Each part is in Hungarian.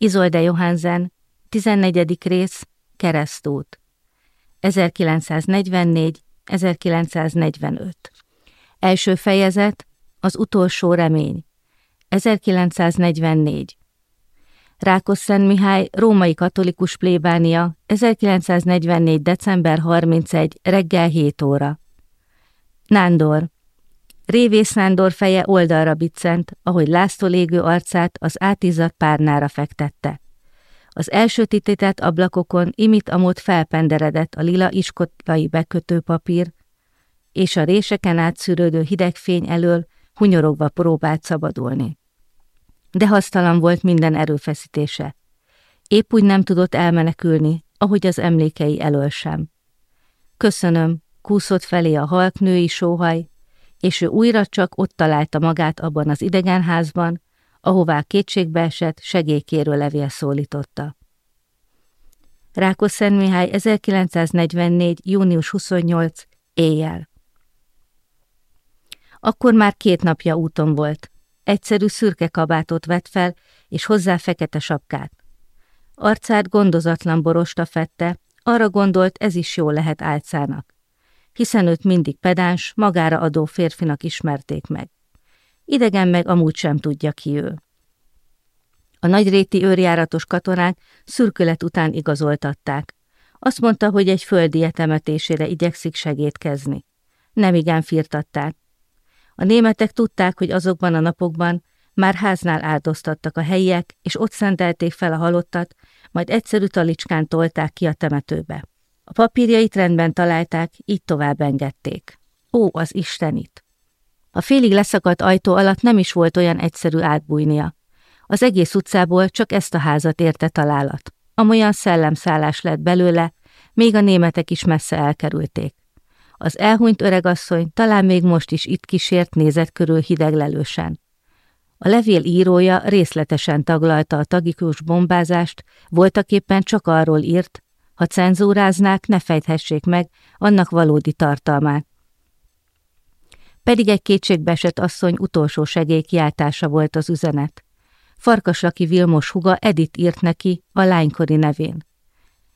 Izolde Johansen, 14. rész, Keresztút. 1944-1945. Első fejezet, az utolsó remény. 1944. Rákosszent Mihály, római katolikus plébánia, 1944. december 31. reggel 7 óra. Nándor. Révész Nándor feje oldalra biccent, ahogy László légő arcát az átizzadt párnára fektette. Az elsötített ablakokon imit amott felpenderedett a lila iskotlai bekötőpapír, és a réseken átszűrődő hideg fény elől hunyorogva próbált szabadulni. De hasztalan volt minden erőfeszítése. Épp úgy nem tudott elmenekülni, ahogy az emlékei elől sem. Köszönöm, kúszott felé a halk női sóhaj, és ő újra csak ott találta magát abban az idegenházban, ahová kétségbe esett segélykérő levél szólította. Rákos Mihály 1944. június 28. éjjel. Akkor már két napja úton volt. Egyszerű szürke kabátot vett fel, és hozzá fekete sapkát. Arcát gondozatlan borosta fette, arra gondolt, ez is jó lehet álcának. Hiszen őt mindig pedáns, magára adó férfinak ismerték meg. Idegen meg amúgy sem tudja ki ő. A nagyréti őrjáratos katonák szürkület után igazoltatták. Azt mondta, hogy egy földi etemetésére igyekszik segítkezni. Nem igen firtatták. A németek tudták, hogy azokban a napokban már háznál áldoztattak a helyiek, és ott szentelték fel a halottat, majd egyszerű talicskán tolták ki a temetőbe. A papírjait rendben találták, így tovább engedték. Ó, az Istenit! A félig leszakadt ajtó alatt nem is volt olyan egyszerű átbújnia. Az egész utcából csak ezt a házat érte találat. Amolyan szellemszállás lett belőle, még a németek is messze elkerülték. Az elhunyt öregasszony talán még most is itt kísért nézett körül hideglelősen. A levél írója részletesen taglalta a tagikus bombázást, voltaképpen csak arról írt, ha cenzúráznák, ne fejthessék meg annak valódi tartalmát. Pedig egy kétségbeesett asszony utolsó segélykiáltása volt az üzenet. Farkaslaki Vilmos huga Edit írt neki a lánykori nevén.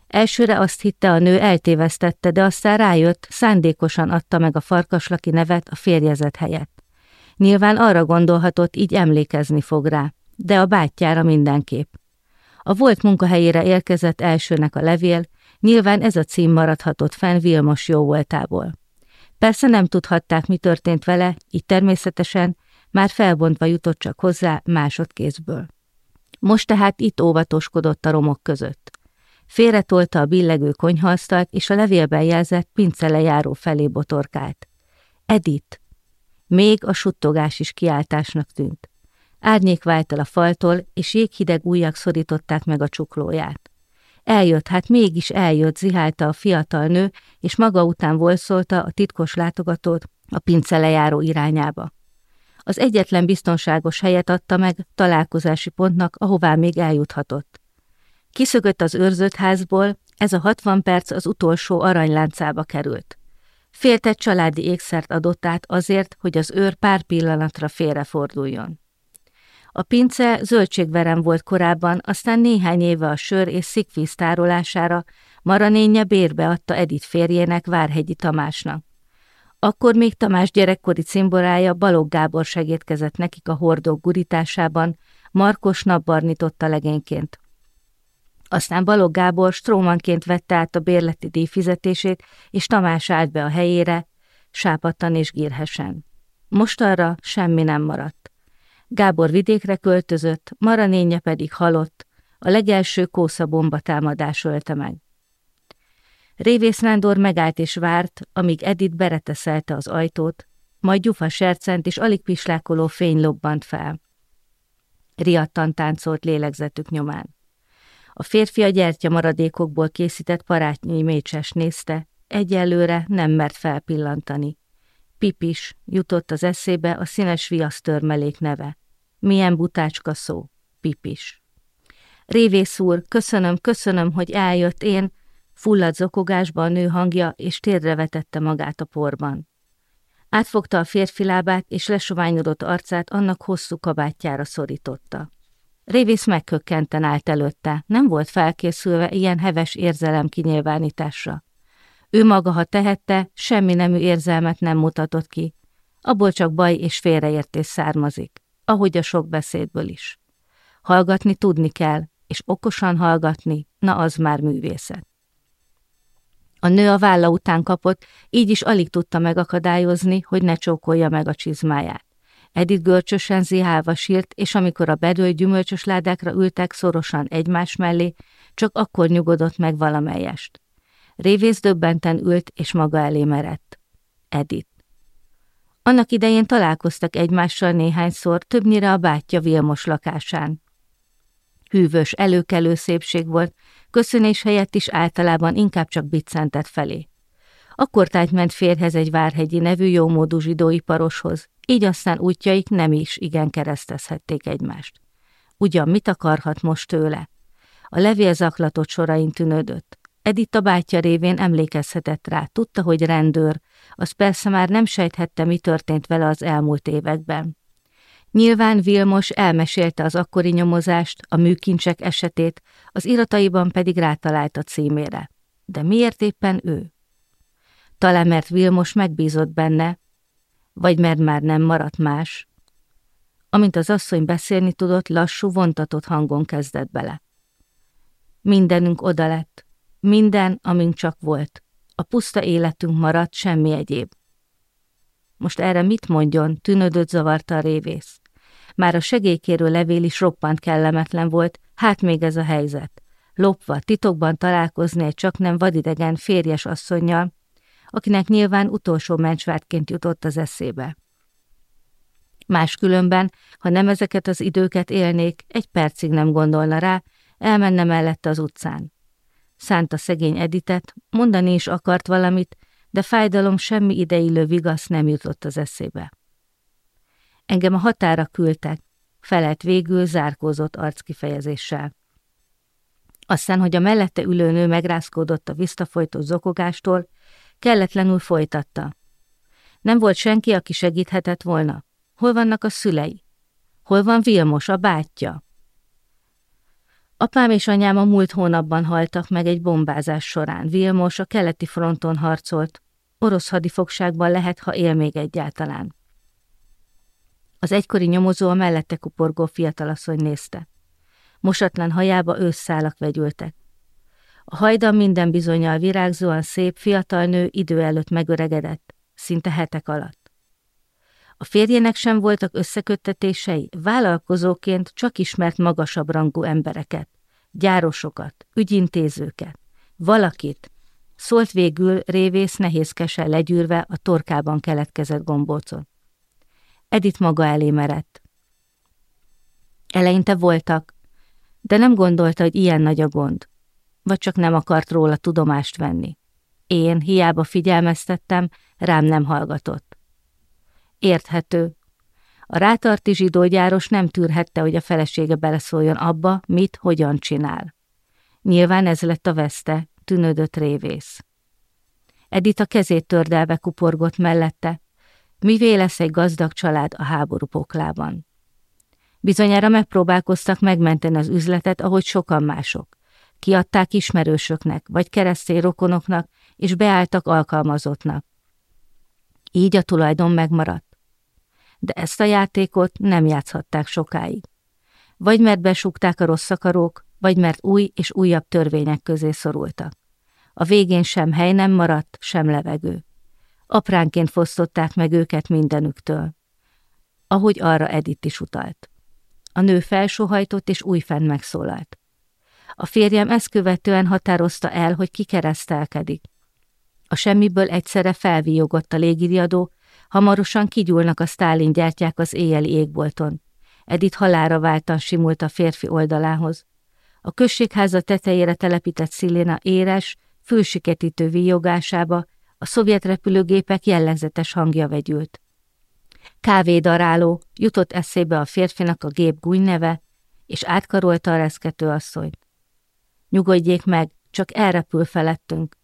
Elsőre azt hitte, a nő eltévesztette, de aztán rájött, szándékosan adta meg a farkaslaki nevet a férjezet helyett. Nyilván arra gondolhatott, így emlékezni fog rá, de a bátyjára mindenképp. A volt munkahelyére érkezett elsőnek a levél, nyilván ez a cím maradhatott fenn Vilmos jó voltából. Persze nem tudhatták, mi történt vele, így természetesen már felbontva jutott csak hozzá másodkézből. Most tehát itt óvatoskodott a romok között. Félretolta a billegő konyhaasztalt, és a levélben jelzett pincele járó felé botorkált. Edit! Még a suttogás is kiáltásnak tűnt. Árnyék vált el a faltól, és jéghideg ujjak szorították meg a csuklóját. Eljött, hát mégis eljött, zihálta a fiatal nő, és maga után volszolta a titkos látogatót a pince lejáró irányába. Az egyetlen biztonságos helyet adta meg találkozási pontnak, ahová még eljuthatott. Kiszögött az őrzött házból, ez a hatvan perc az utolsó aranyláncába került. Féltett családi ékszert adott át azért, hogy az őr pár pillanatra félreforduljon. A pince zöldségverem volt korábban, aztán néhány éve a sör és szikvíz tárolására Maranénye bérbe adta Edith férjének Várhegyi Tamásnak. Akkor még Tamás gyerekkori cimborája Balogh Gábor segítkezett nekik a hordók gurításában, Markos napbarnította legényként. Aztán Balogh Gábor strómanként vette át a bérleti díj fizetését, és Tamás állt be a helyére, sápadtan és gírhesen. Most arra semmi nem maradt. Gábor vidékre költözött, Maranénye pedig halott, a legelső kósza bomba támadás ölte meg. Révész Nándor megállt és várt, amíg Edith bereteszelte az ajtót, majd gyufa sercent és alig pislákoló fény lobbant fel. Riadtan táncolt lélegzetük nyomán. A férfi a gyertya maradékokból készített parátnyi mécses nézte, egyelőre nem mert felpillantani. Pipis jutott az eszébe a színes viasztörmelék neve. Milyen butácska szó, Pipis. Révész úr, köszönöm, köszönöm, hogy eljött én, fulladt zokogásba a nő hangja, és térdre vetette magát a porban. Átfogta a férfi lábát, és lesoványodott arcát annak hosszú kabátjára szorította. Révész megkökkenten állt előtte, nem volt felkészülve ilyen heves érzelem kinyilvánításra. Ő maga, ha tehette, semmi nemű érzelmet nem mutatott ki. Abból csak baj és félreértés származik, ahogy a sok beszédből is. Hallgatni tudni kell, és okosan hallgatni, na az már művészet. A nő a válla után kapott, így is alig tudta megakadályozni, hogy ne csókolja meg a csizmáját. Edith görcsösen zihálva sírt, és amikor a bedőlt gyümölcsös ládákra ültek szorosan egymás mellé, csak akkor nyugodott meg valamelyest. Révész döbbenten ült, és maga elé merett. Edith. Annak idején találkoztak egymással néhányszor, többnyire a bátyja Vilmos lakásán. Hűvös, előkelő szépség volt, köszönés helyett is általában inkább csak biccentett felé. Akkor tájt ment férhez egy várhegyi nevű jómódú zsidóiparoshoz, így aztán útjaik nem is igen keresztezhették egymást. Ugyan mit akarhat most tőle? A levél zaklatott sorain tűnődött. Edith a bátyja révén emlékezhetett rá, tudta, hogy rendőr, az persze már nem sejthette, mi történt vele az elmúlt években. Nyilván Vilmos elmesélte az akkori nyomozást, a műkincsek esetét, az irataiban pedig rátalált a címére. De miért éppen ő? Talán mert Vilmos megbízott benne, vagy mert már nem maradt más. Amint az asszony beszélni tudott, lassú, vontatott hangon kezdett bele. Mindenünk oda lett, minden, amink csak volt. A puszta életünk maradt, semmi egyéb. Most erre mit mondjon, tűnödött zavarta a révész. Már a segélykérő levél is roppant kellemetlen volt, hát még ez a helyzet. Lopva, titokban találkozni egy csak nem vadidegen férjes asszonynal, akinek nyilván utolsó mencsvártként jutott az eszébe. Máskülönben, ha nem ezeket az időket élnék, egy percig nem gondolna rá, elmenne mellette az utcán. Szánta szegény Editet, mondani is akart valamit, de fájdalom semmi ideillő vigasz nem jutott az eszébe. Engem a határa küldtek, felett végül zárkózott arckifejezéssel. Aztán, hogy a mellette ülő nő megrázkódott a visszafolytó zokogástól, kelletlenül folytatta. Nem volt senki, aki segíthetett volna. Hol vannak a szülei? Hol van Vilmos, a bátyja? Apám és anyám a múlt hónapban haltak meg egy bombázás során. Vilmos a keleti fronton harcolt. Orosz hadifogságban lehet, ha él még egyáltalán. Az egykori nyomozó a mellette kuporgó fiatalasszony nézte. Mosatlan hajába ősszálak vegyültek. A hajdan minden bizonyal virágzóan szép fiatal nő idő előtt megöregedett, szinte hetek alatt. A férjének sem voltak összeköttetései, vállalkozóként csak ismert magasabb rangú embereket, gyárosokat, ügyintézőket, valakit, szólt végül révész nehézkesen legyűrve a torkában keletkezett gombócon. Edith maga elé merett. Eleinte voltak, de nem gondolta, hogy ilyen nagy a gond, vagy csak nem akart róla tudomást venni. Én hiába figyelmeztettem, rám nem hallgatott. Érthető. A rátarti zsidógyáros nem tűrhette, hogy a felesége beleszóljon abba, mit, hogyan csinál. Nyilván ez lett a veszte, tűnődött révész. Edith a kezét tördelve kuporgott mellette, mivé lesz egy gazdag család a háború poklában. Bizonyára megpróbálkoztak megmenteni az üzletet, ahogy sokan mások. Kiadták ismerősöknek, vagy keresztény rokonoknak, és beálltak alkalmazottnak. Így a tulajdon megmaradt. De ezt a játékot nem játszhatták sokáig. Vagy mert besúgták a rossz akarók, vagy mert új és újabb törvények közé szorultak. A végén sem hely nem maradt, sem levegő. Apránként fosztották meg őket mindenüktől. Ahogy arra Edith is utalt. A nő felsóhajtott és újfent megszólalt. A férjem ezt követően határozta el, hogy kikeresztelkedik. A semmiből egyszerre felvíjogott a légiriadó, hamarosan kigyúlnak a Stálin gyertyák az éjjeli égbolton. Edith halára váltan simult a férfi oldalához. A községháza tetejére telepített Sziléna éres, fülsiketítő víjogásába a szovjet repülőgépek jellegzetes hangja vegyült. Kávédaráló, jutott eszébe a férfinak a gép gúnyneve, és átkarolta a reszkető asszonyt. Nyugodjék meg, csak elrepül felettünk.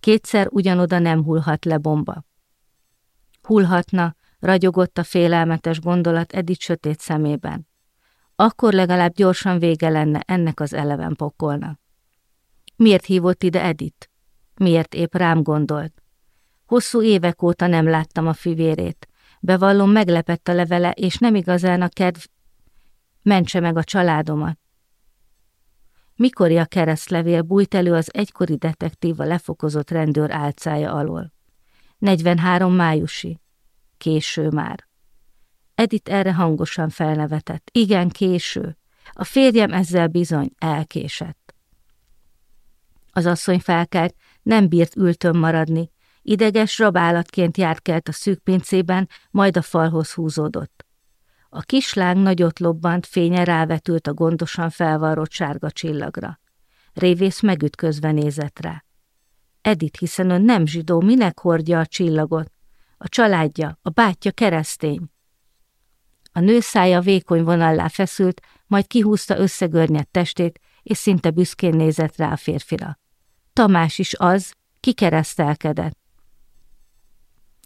Kétszer ugyanoda nem hullhat le bomba. Hullhatna, ragyogott a félelmetes gondolat Edith sötét szemében. Akkor legalább gyorsan vége lenne ennek az eleven pokolnak. Miért hívott ide Edit? Miért épp rám gondolt? Hosszú évek óta nem láttam a fivérét. Bevallom, meglepett a levele, és nem igazán a kedv... Mentse meg a családomat. Mikori a keresztlevél bújt elő az egykori detektíva lefokozott rendőr álcája alól. 43 májusi. Késő már. Edith erre hangosan felnevetett. Igen, késő. A férjem ezzel bizony elkésett. Az asszony felkelt, nem bírt ültön maradni. Ideges rabállatként járt kelt a szűk pincében, majd a falhoz húzódott. A kisláng nagyot lobbant, fénye rávetült a gondosan felvarrott sárga csillagra. Révész megütközve nézett rá. Edith, hiszen ön nem zsidó, minek hordja a csillagot? A családja, a bátyja keresztény. A nő szája vékony vonallá feszült, majd kihúzta összegörnyedt testét, és szinte büszkén nézett rá a férfira. Tamás is az, ki keresztelkedett.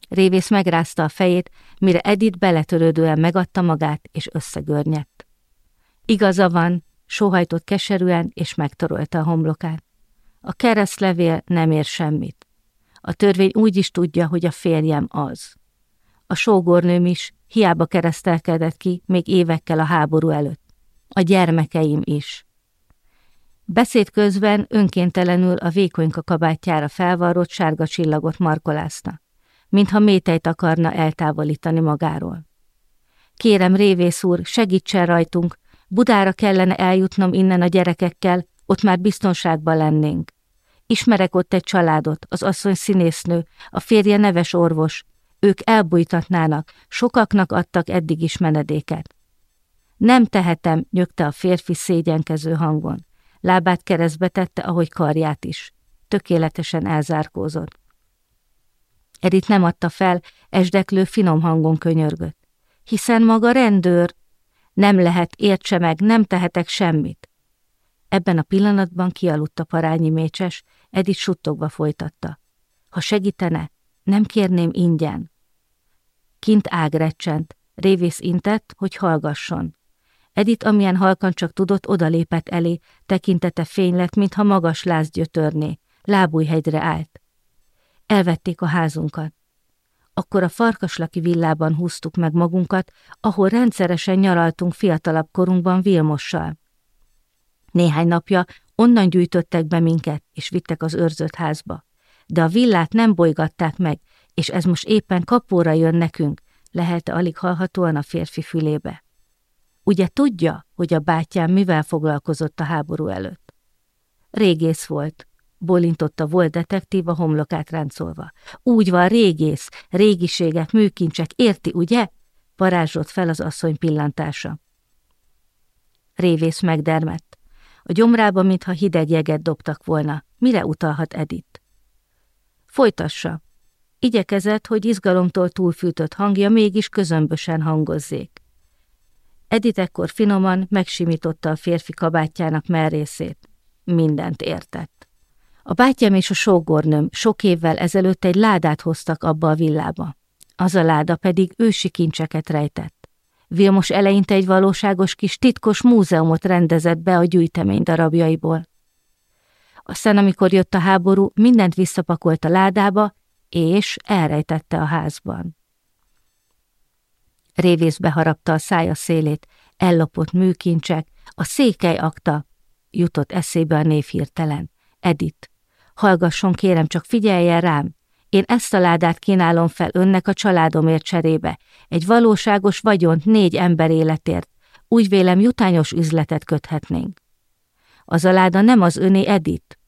Révész megrázta a fejét, mire Edith beletörődően megadta magát, és összegörnyedt. Igaza van, sóhajtott keserűen, és megtorolta a homlokát. A keresztlevél nem ér semmit. A törvény úgy is tudja, hogy a férjem az. A sógornőm is hiába keresztelkedett ki még évekkel a háború előtt. A gyermekeim is. Beszéd közben önkéntelenül a vékonyka kabátjára felvarrott sárga csillagot markolázta, mintha métejt akarna eltávolítani magáról. Kérem, révész úr, segítsen rajtunk, Budára kellene eljutnom innen a gyerekekkel, ott már biztonságban lennénk. Ismerek ott egy családot, az asszony színésznő, a férje neves orvos. Ők elbújtatnának, sokaknak adtak eddig is menedéket. Nem tehetem, nyögte a férfi szégyenkező hangon. Lábát keresztbe tette, ahogy karját is. Tökéletesen elzárkózott. Edith nem adta fel, esdeklő finom hangon könyörgött. Hiszen maga rendőr. Nem lehet, értse meg, nem tehetek semmit. Ebben a pillanatban kialudt a parányi mécses, Edith suttogva folytatta. Ha segítene, nem kérném ingyen. Kint ágrecsent, révész intett, hogy hallgasson. Edith, amilyen halkan csak tudott, odalépett elé, tekintete fény lett, mintha magas láz gyötörné, lábújhegyre állt. Elvették a házunkat. Akkor a farkaslaki villában húztuk meg magunkat, ahol rendszeresen nyaraltunk fiatalabb korunkban Vilmossal. Néhány napja onnan gyűjtöttek be minket, és vittek az őrzött házba. De a villát nem bolygatták meg, és ez most éppen kapóra jön nekünk, lehelte alig hallhatóan a férfi fülébe. Ugye tudja, hogy a bátyám mivel foglalkozott a háború előtt? Régész volt, bolintotta volt detektív a homlokát ráncolva. Úgy van, régész, régiségek, műkincsek, érti, ugye? Parázsott fel az asszony pillantása. Révész megdermett. A gyomrába, mintha hideg jeget dobtak volna. Mire utalhat Edith? Folytassa. Igyekezett, hogy izgalomtól túlfűtött hangja mégis közömbösen hangozzék. Edith ekkor finoman megsimította a férfi kabátjának merrészét. Mindent értett. A bátyám és a sógornőm sok évvel ezelőtt egy ládát hoztak abba a villába. Az a láda pedig ősi kincseket rejtett. Vilmos eleinte egy valóságos kis titkos múzeumot rendezett be a gyűjtemény darabjaiból. Aztán, amikor jött a háború, mindent visszapakolt a ládába, és elrejtette a házban. Révész beharapta a szája szélét, ellopott műkincsek, a székely akta, jutott eszébe a név hirtelen. Edit, hallgasson kérem, csak figyeljen rám, én ezt a ládát kínálom fel önnek a családomért cserébe, egy valóságos vagyont négy ember életért, úgy vélem jutányos üzletet köthetnénk. Az a láda nem az öné Edit.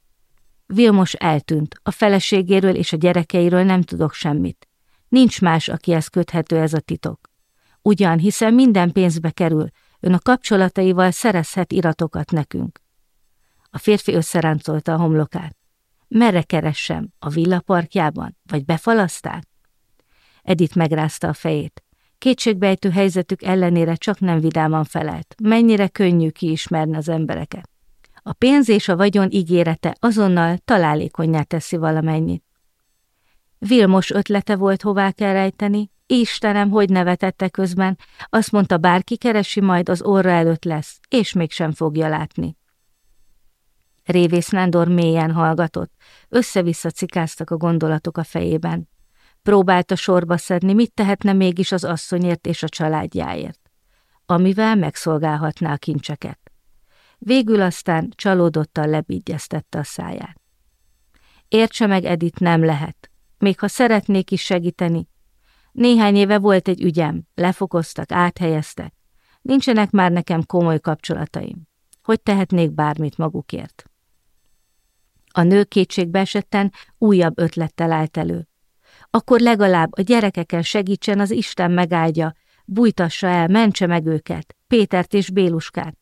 Vilmos eltűnt, a feleségéről és a gyerekeiről nem tudok semmit. Nincs más, akihez köthető ez a titok. Ugyan, hiszen minden pénzbe kerül, ön a kapcsolataival szerezhet iratokat nekünk. A férfi összeráncolta a homlokát. Merre keressem? A villaparkjában? Vagy befalaszták? Edith megrázta a fejét. Kétségbejtő helyzetük ellenére csak nem vidáman felelt. Mennyire könnyű kiismerni az embereket. A pénz és a vagyon ígérete azonnal találékonyá teszi valamennyit. Vilmos ötlete volt, hová kell rejteni, Istenem, hogy nevetette közben, azt mondta, bárki keresi, majd az orra előtt lesz, és mégsem fogja látni. Révész Nándor mélyen hallgatott, össze-vissza cikáztak a gondolatok a fejében. Próbálta sorba szedni, mit tehetne mégis az asszonyért és a családjáért, amivel megszolgálhatná a kincseket. Végül aztán csalódottan lebigyeztette a száját. Értse meg, Edit, nem lehet. Még ha szeretnék is segíteni. Néhány éve volt egy ügyem, lefokoztak, áthelyeztek. Nincsenek már nekem komoly kapcsolataim. Hogy tehetnék bármit magukért? A nő kétségbe esetten újabb ötlettel állt elő. Akkor legalább a gyerekeken segítsen az Isten megáldja, bújtassa el, mentse meg őket, Pétert és Béluskát.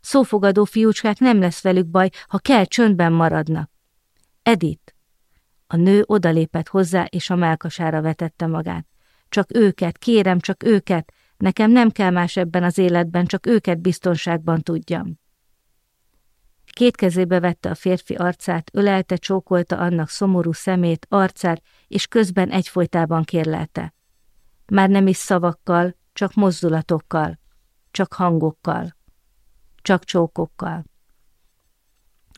Szófogadó fiúcskák nem lesz velük baj, ha kell csöndben maradnak. Edith. A nő odalépett hozzá, és a melkasára vetette magát. Csak őket, kérem, csak őket, nekem nem kell más ebben az életben, csak őket biztonságban tudjam. Két kezébe vette a férfi arcát, ölelte, csókolta annak szomorú szemét, arcát, és közben egyfolytában kérlelte. Már nem is szavakkal, csak mozdulatokkal, csak hangokkal, csak csókokkal.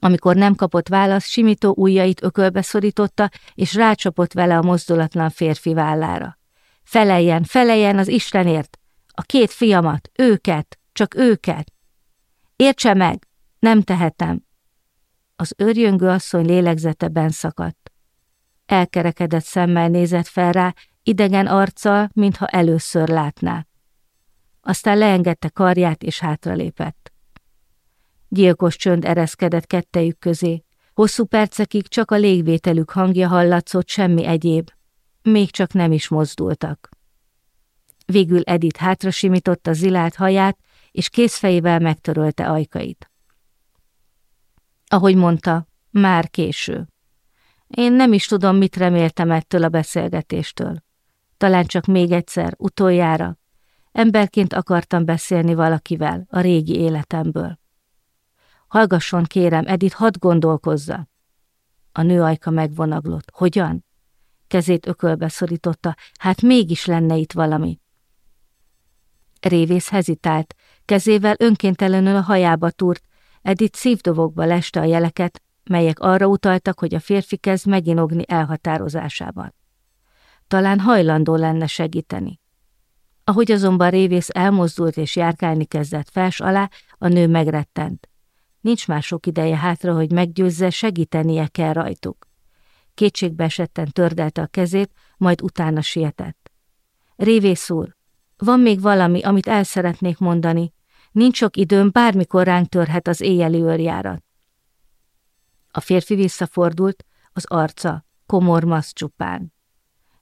Amikor nem kapott választ, simító ujjait ökölbe szorította, és rácsapott vele a mozdulatlan férfi vállára. Feleljen, feleljen az Istenért! A két fiamat, őket, csak őket! Értse meg, nem tehetem. Az őrjöngő asszony lélegzete benszakadt. Elkerekedett szemmel nézett fel rá, idegen arccal, mintha először látná. Aztán leengedte karját és hátralépett. Gyilkos csönd ereszkedett kettejük közé. Hosszú percekig csak a légvételük hangja hallatszott, semmi egyéb. Még csak nem is mozdultak. Végül Edith hátra simította zilált haját, és kézfejével megtörölte ajkait. Ahogy mondta, már késő. Én nem is tudom, mit reméltem ettől a beszélgetéstől. Talán csak még egyszer, utoljára. Emberként akartam beszélni valakivel a régi életemből. Hallgasson, kérem, Edith, hadd gondolkozza. A nő ajka megvonaglott. Hogyan? Kezét ökölbe szorította. Hát mégis lenne itt valami. Révész hezitált, kezével önkéntelenül a hajába túrt, Edith szívdobogba leste a jeleket, melyek arra utaltak, hogy a férfi kezd meginogni elhatározásában. Talán hajlandó lenne segíteni. Ahogy azonban révész elmozdult és járkálni kezdett fels alá, a nő megrettent. Nincs már sok ideje hátra, hogy meggyőzze, segítenie kell rajtuk. Kétségbe esetten tördelte a kezét, majd utána sietett. Révész úr, van még valami, amit el szeretnék mondani, Nincs sok időm, bármikor ránk törhet az éjjeli őrjárat. A férfi visszafordult, az arca, komor masz csupán.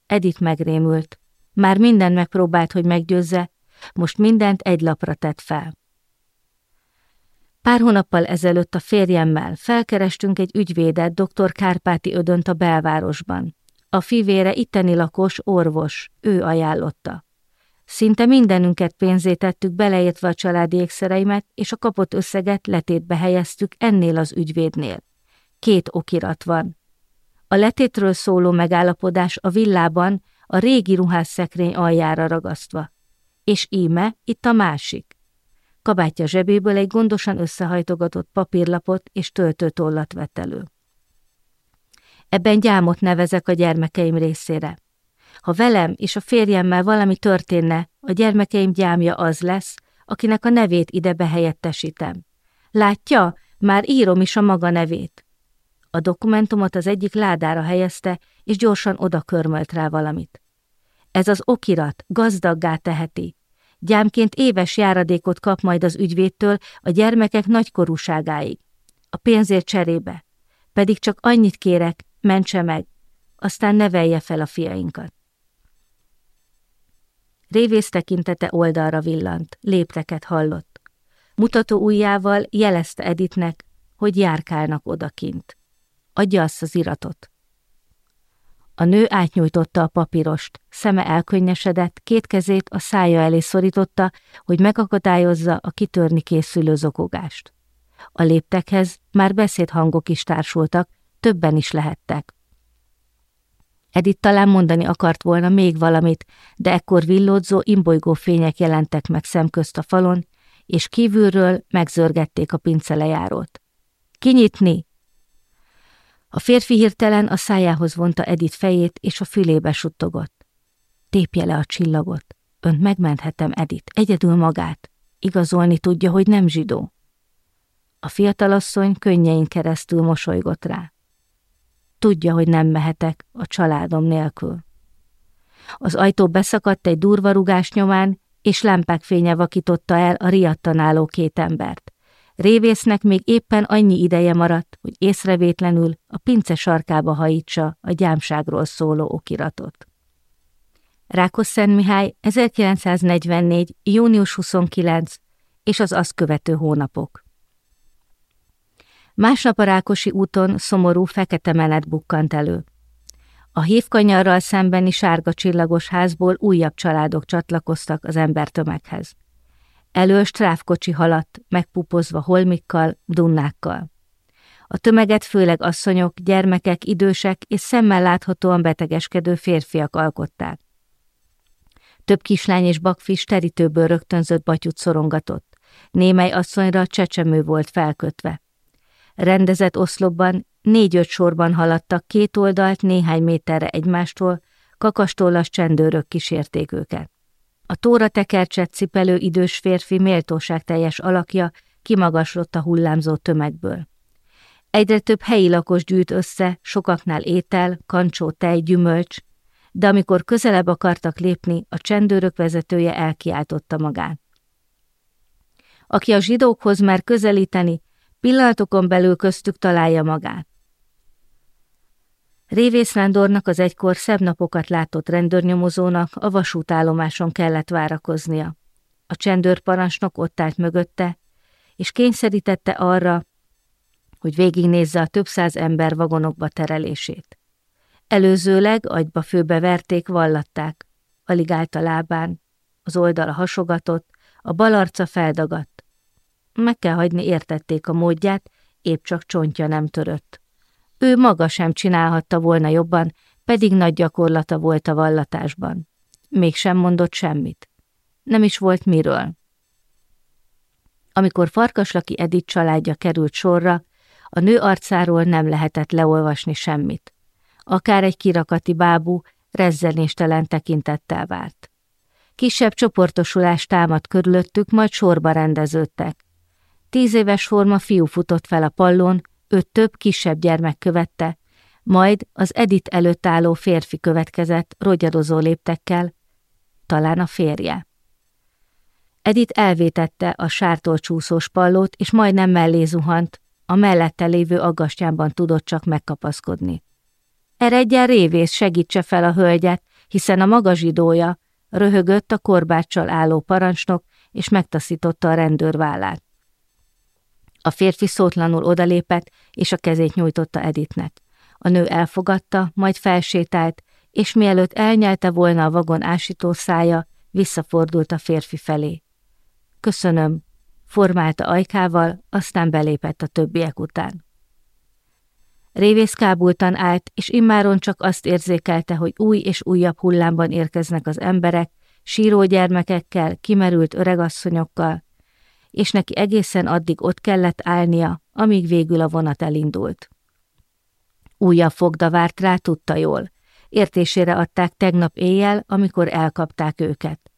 Edith megrémült. Már minden megpróbált, hogy meggyőzze, most mindent egy lapra tett fel. Pár hónappal ezelőtt a férjemmel felkerestünk egy ügyvédet, dr. Kárpáti Ödönt a belvárosban. A fivére itteni lakos, orvos, ő ajánlotta. Szinte mindenünket pénzé tettük, beleértve a családi ékszereimet, és a kapott összeget letétbe helyeztük ennél az ügyvédnél. Két okirat van. A letétről szóló megállapodás a villában a régi ruhásszekrény aljára ragasztva. És íme itt a másik. Kabátja zsebéből egy gondosan összehajtogatott papírlapot és töltőtollat vett elő. Ebben gyámot nevezek a gyermekeim részére. Ha velem és a férjemmel valami történne, a gyermekeim gyámja az lesz, akinek a nevét ide behelyettesítem. Látja, már írom is a maga nevét. A dokumentumot az egyik ládára helyezte, és gyorsan oda körmölt rá valamit. Ez az okirat gazdaggá teheti. Gyámként éves járadékot kap majd az ügyvédtől a gyermekek nagykorúságáig. A pénzért cserébe. Pedig csak annyit kérek, mentse meg, aztán nevelje fel a fiainkat. Révész tekintete oldalra villant, lépteket hallott. Mutató ujjával jelezte Editnek, hogy járkálnak odakint. Adja azt az iratot. A nő átnyújtotta a papírost, szeme elkönnyesedett, két kezét a szája elé szorította, hogy megakadályozza a kitörni készülő zokogást. A léptekhez már beszédhangok is társultak, többen is lehettek. Edith talán mondani akart volna még valamit, de ekkor villódzó, imbolygó fények jelentek meg szemközt a falon, és kívülről megzörgették a pince lejárót. Kinyitni! A férfi hirtelen a szájához vonta Edith fejét, és a fülébe suttogott. Tépje le a csillagot. Önt megmenthetem, Edith, egyedül magát. Igazolni tudja, hogy nem zsidó. A fiatalasszony könnyein keresztül mosolygott rá. Tudja, hogy nem mehetek a családom nélkül. Az ajtó beszakadt egy durva rugás nyomán, és lámpák fénye vakította el a riadtan álló két embert. Révésznek még éppen annyi ideje maradt, hogy észrevétlenül a pince sarkába hajítsa a gyámságról szóló okiratot. Szent Mihály 1944. június 29 és az azt követő hónapok. Másnap a Rákosi úton szomorú fekete menet bukkant elő. A hívkanyarral szembeni sárga csillagos házból újabb családok csatlakoztak az embertömeghez. Elől stráfkocsi haladt, megpupozva holmikkal, dunnákkal. A tömeget főleg asszonyok, gyermekek, idősek és szemmel láthatóan betegeskedő férfiak alkották. Több kislány és bakfis terítőből rögtönzött batyut szorongatott. Némely asszonyra csecsemő volt felkötve. Rendezett oszlopban négy-öt sorban haladtak két oldalt néhány méterre egymástól, kakastollas csendőrök kísérték őket. A tóra tekercset cipelő idős férfi méltóság teljes alakja kimagasrott a hullámzó tömegből. Egyre több helyi lakos gyűjt össze, sokaknál étel, kancsó, tej, gyümölcs, de amikor közelebb akartak lépni, a csendőrök vezetője elkiáltotta magát. Aki a zsidókhoz mer közelíteni, pillanatokon belül köztük találja magát. Révész Rándornak az egykor szebb napokat látott rendőrnyomozónak a vasútállomáson kellett várakoznia. A csendőrparancsnok ott állt mögötte, és kényszerítette arra, hogy végignézze a több száz ember vagonokba terelését. Előzőleg agyba főbe verték, vallatták. Alig állt a lábán, az oldala hasogatott, a bal arca feldagadt. Meg kell hagyni, értették a módját, épp csak csontja nem törött. Ő maga sem csinálhatta volna jobban, pedig nagy gyakorlata volt a vallatásban. Mégsem mondott semmit. Nem is volt miről. Amikor Farkaslaki Edith családja került sorra, a nő arcáról nem lehetett leolvasni semmit. Akár egy kirakati bábú rezzenéstelen tekintettel várt. Kisebb csoportosulás támadt körülöttük, majd sorba rendeződtek. Tíz éves forma fiú futott fel a pallón, őt több kisebb gyermek követte, majd az Edit előtt álló férfi következett rogyadozó léptekkel, talán a férje. Edit elvétette a sártól csúszós pallót, és majdnem mellé zuhant, a mellette lévő aggastyánban tudott csak megkapaszkodni. Eredjen révész, segítse fel a hölgyet, hiszen a maga zsidója, röhögött a korbáccsal álló parancsnok, és megtaszította a rendőr vállát. A férfi szótlanul odalépett, és a kezét nyújtotta Editnek. A nő elfogadta, majd felsétált, és mielőtt elnyelte volna a vagon ásító szája, visszafordult a férfi felé. Köszönöm, formálta ajkával, aztán belépett a többiek után. Révész kábultan állt, és immáron csak azt érzékelte, hogy új és újabb hullámban érkeznek az emberek, síró gyermekekkel, kimerült öregasszonyokkal, és neki egészen addig ott kellett állnia, amíg végül a vonat elindult. Újabb fogda várt rá, tudta jól. Értésére adták tegnap éjjel, amikor elkapták őket.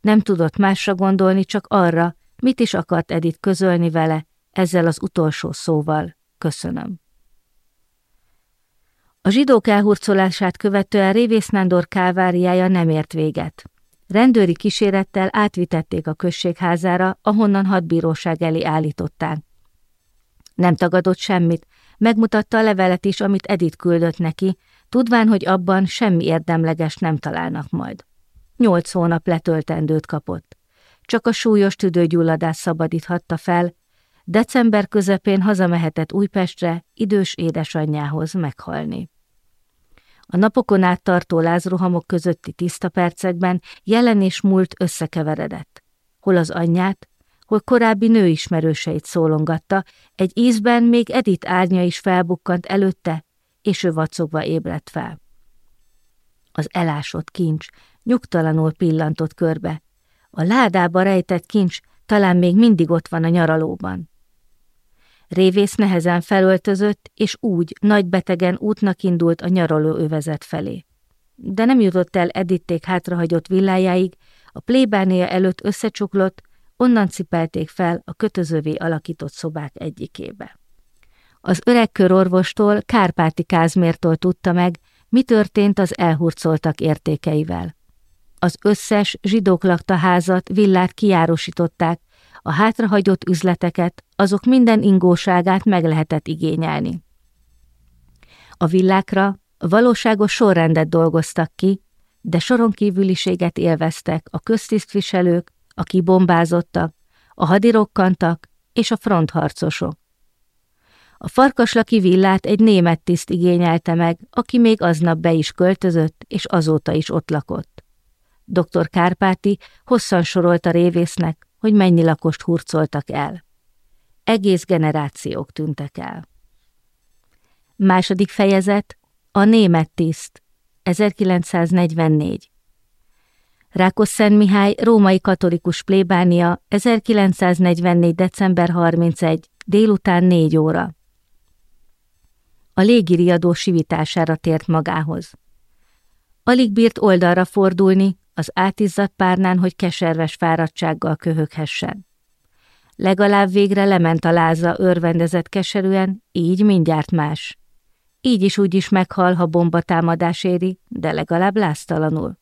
Nem tudott másra gondolni, csak arra, mit is akart Edith közölni vele, ezzel az utolsó szóval. Köszönöm. A zsidók elhurcolását követően Révész Nándor káváriája nem ért véget. Rendőri kísérettel átvitették a községházára, ahonnan hadbíróság elé állították. Nem tagadott semmit, megmutatta a levelet is, amit Edith küldött neki, tudván, hogy abban semmi érdemleges nem találnak majd. Nyolc hónap letöltendőt kapott. Csak a súlyos tüdőgyulladás szabadíthatta fel, december közepén hazamehetett Újpestre idős édesanyjához meghalni. A napokon át tartó lázrohamok közötti tiszta percekben jelen és múlt összekeveredett. Hol az anyját, hol korábbi nőismerőseit szólongatta, egy ízben még Edith árnya is felbukkant előtte, és ő vacogva ébredt fel. Az elásott kincs nyugtalanul pillantott körbe. A ládába rejtett kincs talán még mindig ott van a nyaralóban. Révész nehezen felöltözött, és úgy, nagy betegen útnak indult a nyaraló övezet felé. De nem jutott el Editték hátrahagyott villájáig, a plébánia előtt összecsuklott, onnan cipelték fel a kötözővé alakított szobák egyikébe. Az öreg körorvostól, Kárpáti Kázmértól tudta meg, mi történt az elhurcoltak értékeivel. Az összes zsidók lakta házat, villát kiárosították, a hátrahagyott üzleteket, azok minden ingóságát meg lehetett igényelni. A villákra valóságos sorrendet dolgoztak ki, de soron kívüliséget élveztek a köztisztviselők, a kibombázottak, a hadirokkantak és a frontharcosok. A farkaslaki villát egy német tiszt igényelte meg, aki még aznap be is költözött, és azóta is ott lakott. Dr. Kárpáti hosszan sorolta révésznek, hogy mennyi lakost hurcoltak el. Egész generációk tűntek el. Második fejezet A német tiszt 1944 Rákosszent Mihály, római katolikus plébánia, 1944. december 31. délután 4 óra. A légiriadó sivitására tért magához. Alig bírt oldalra fordulni, az átizzadt párnán, hogy keserves fáradtsággal köhöghessen. Legalább végre lement a láza, örvendezett keserűen, így mindjárt más. Így is úgy is meghal, ha bombatámadás éri, de legalább láztalanul.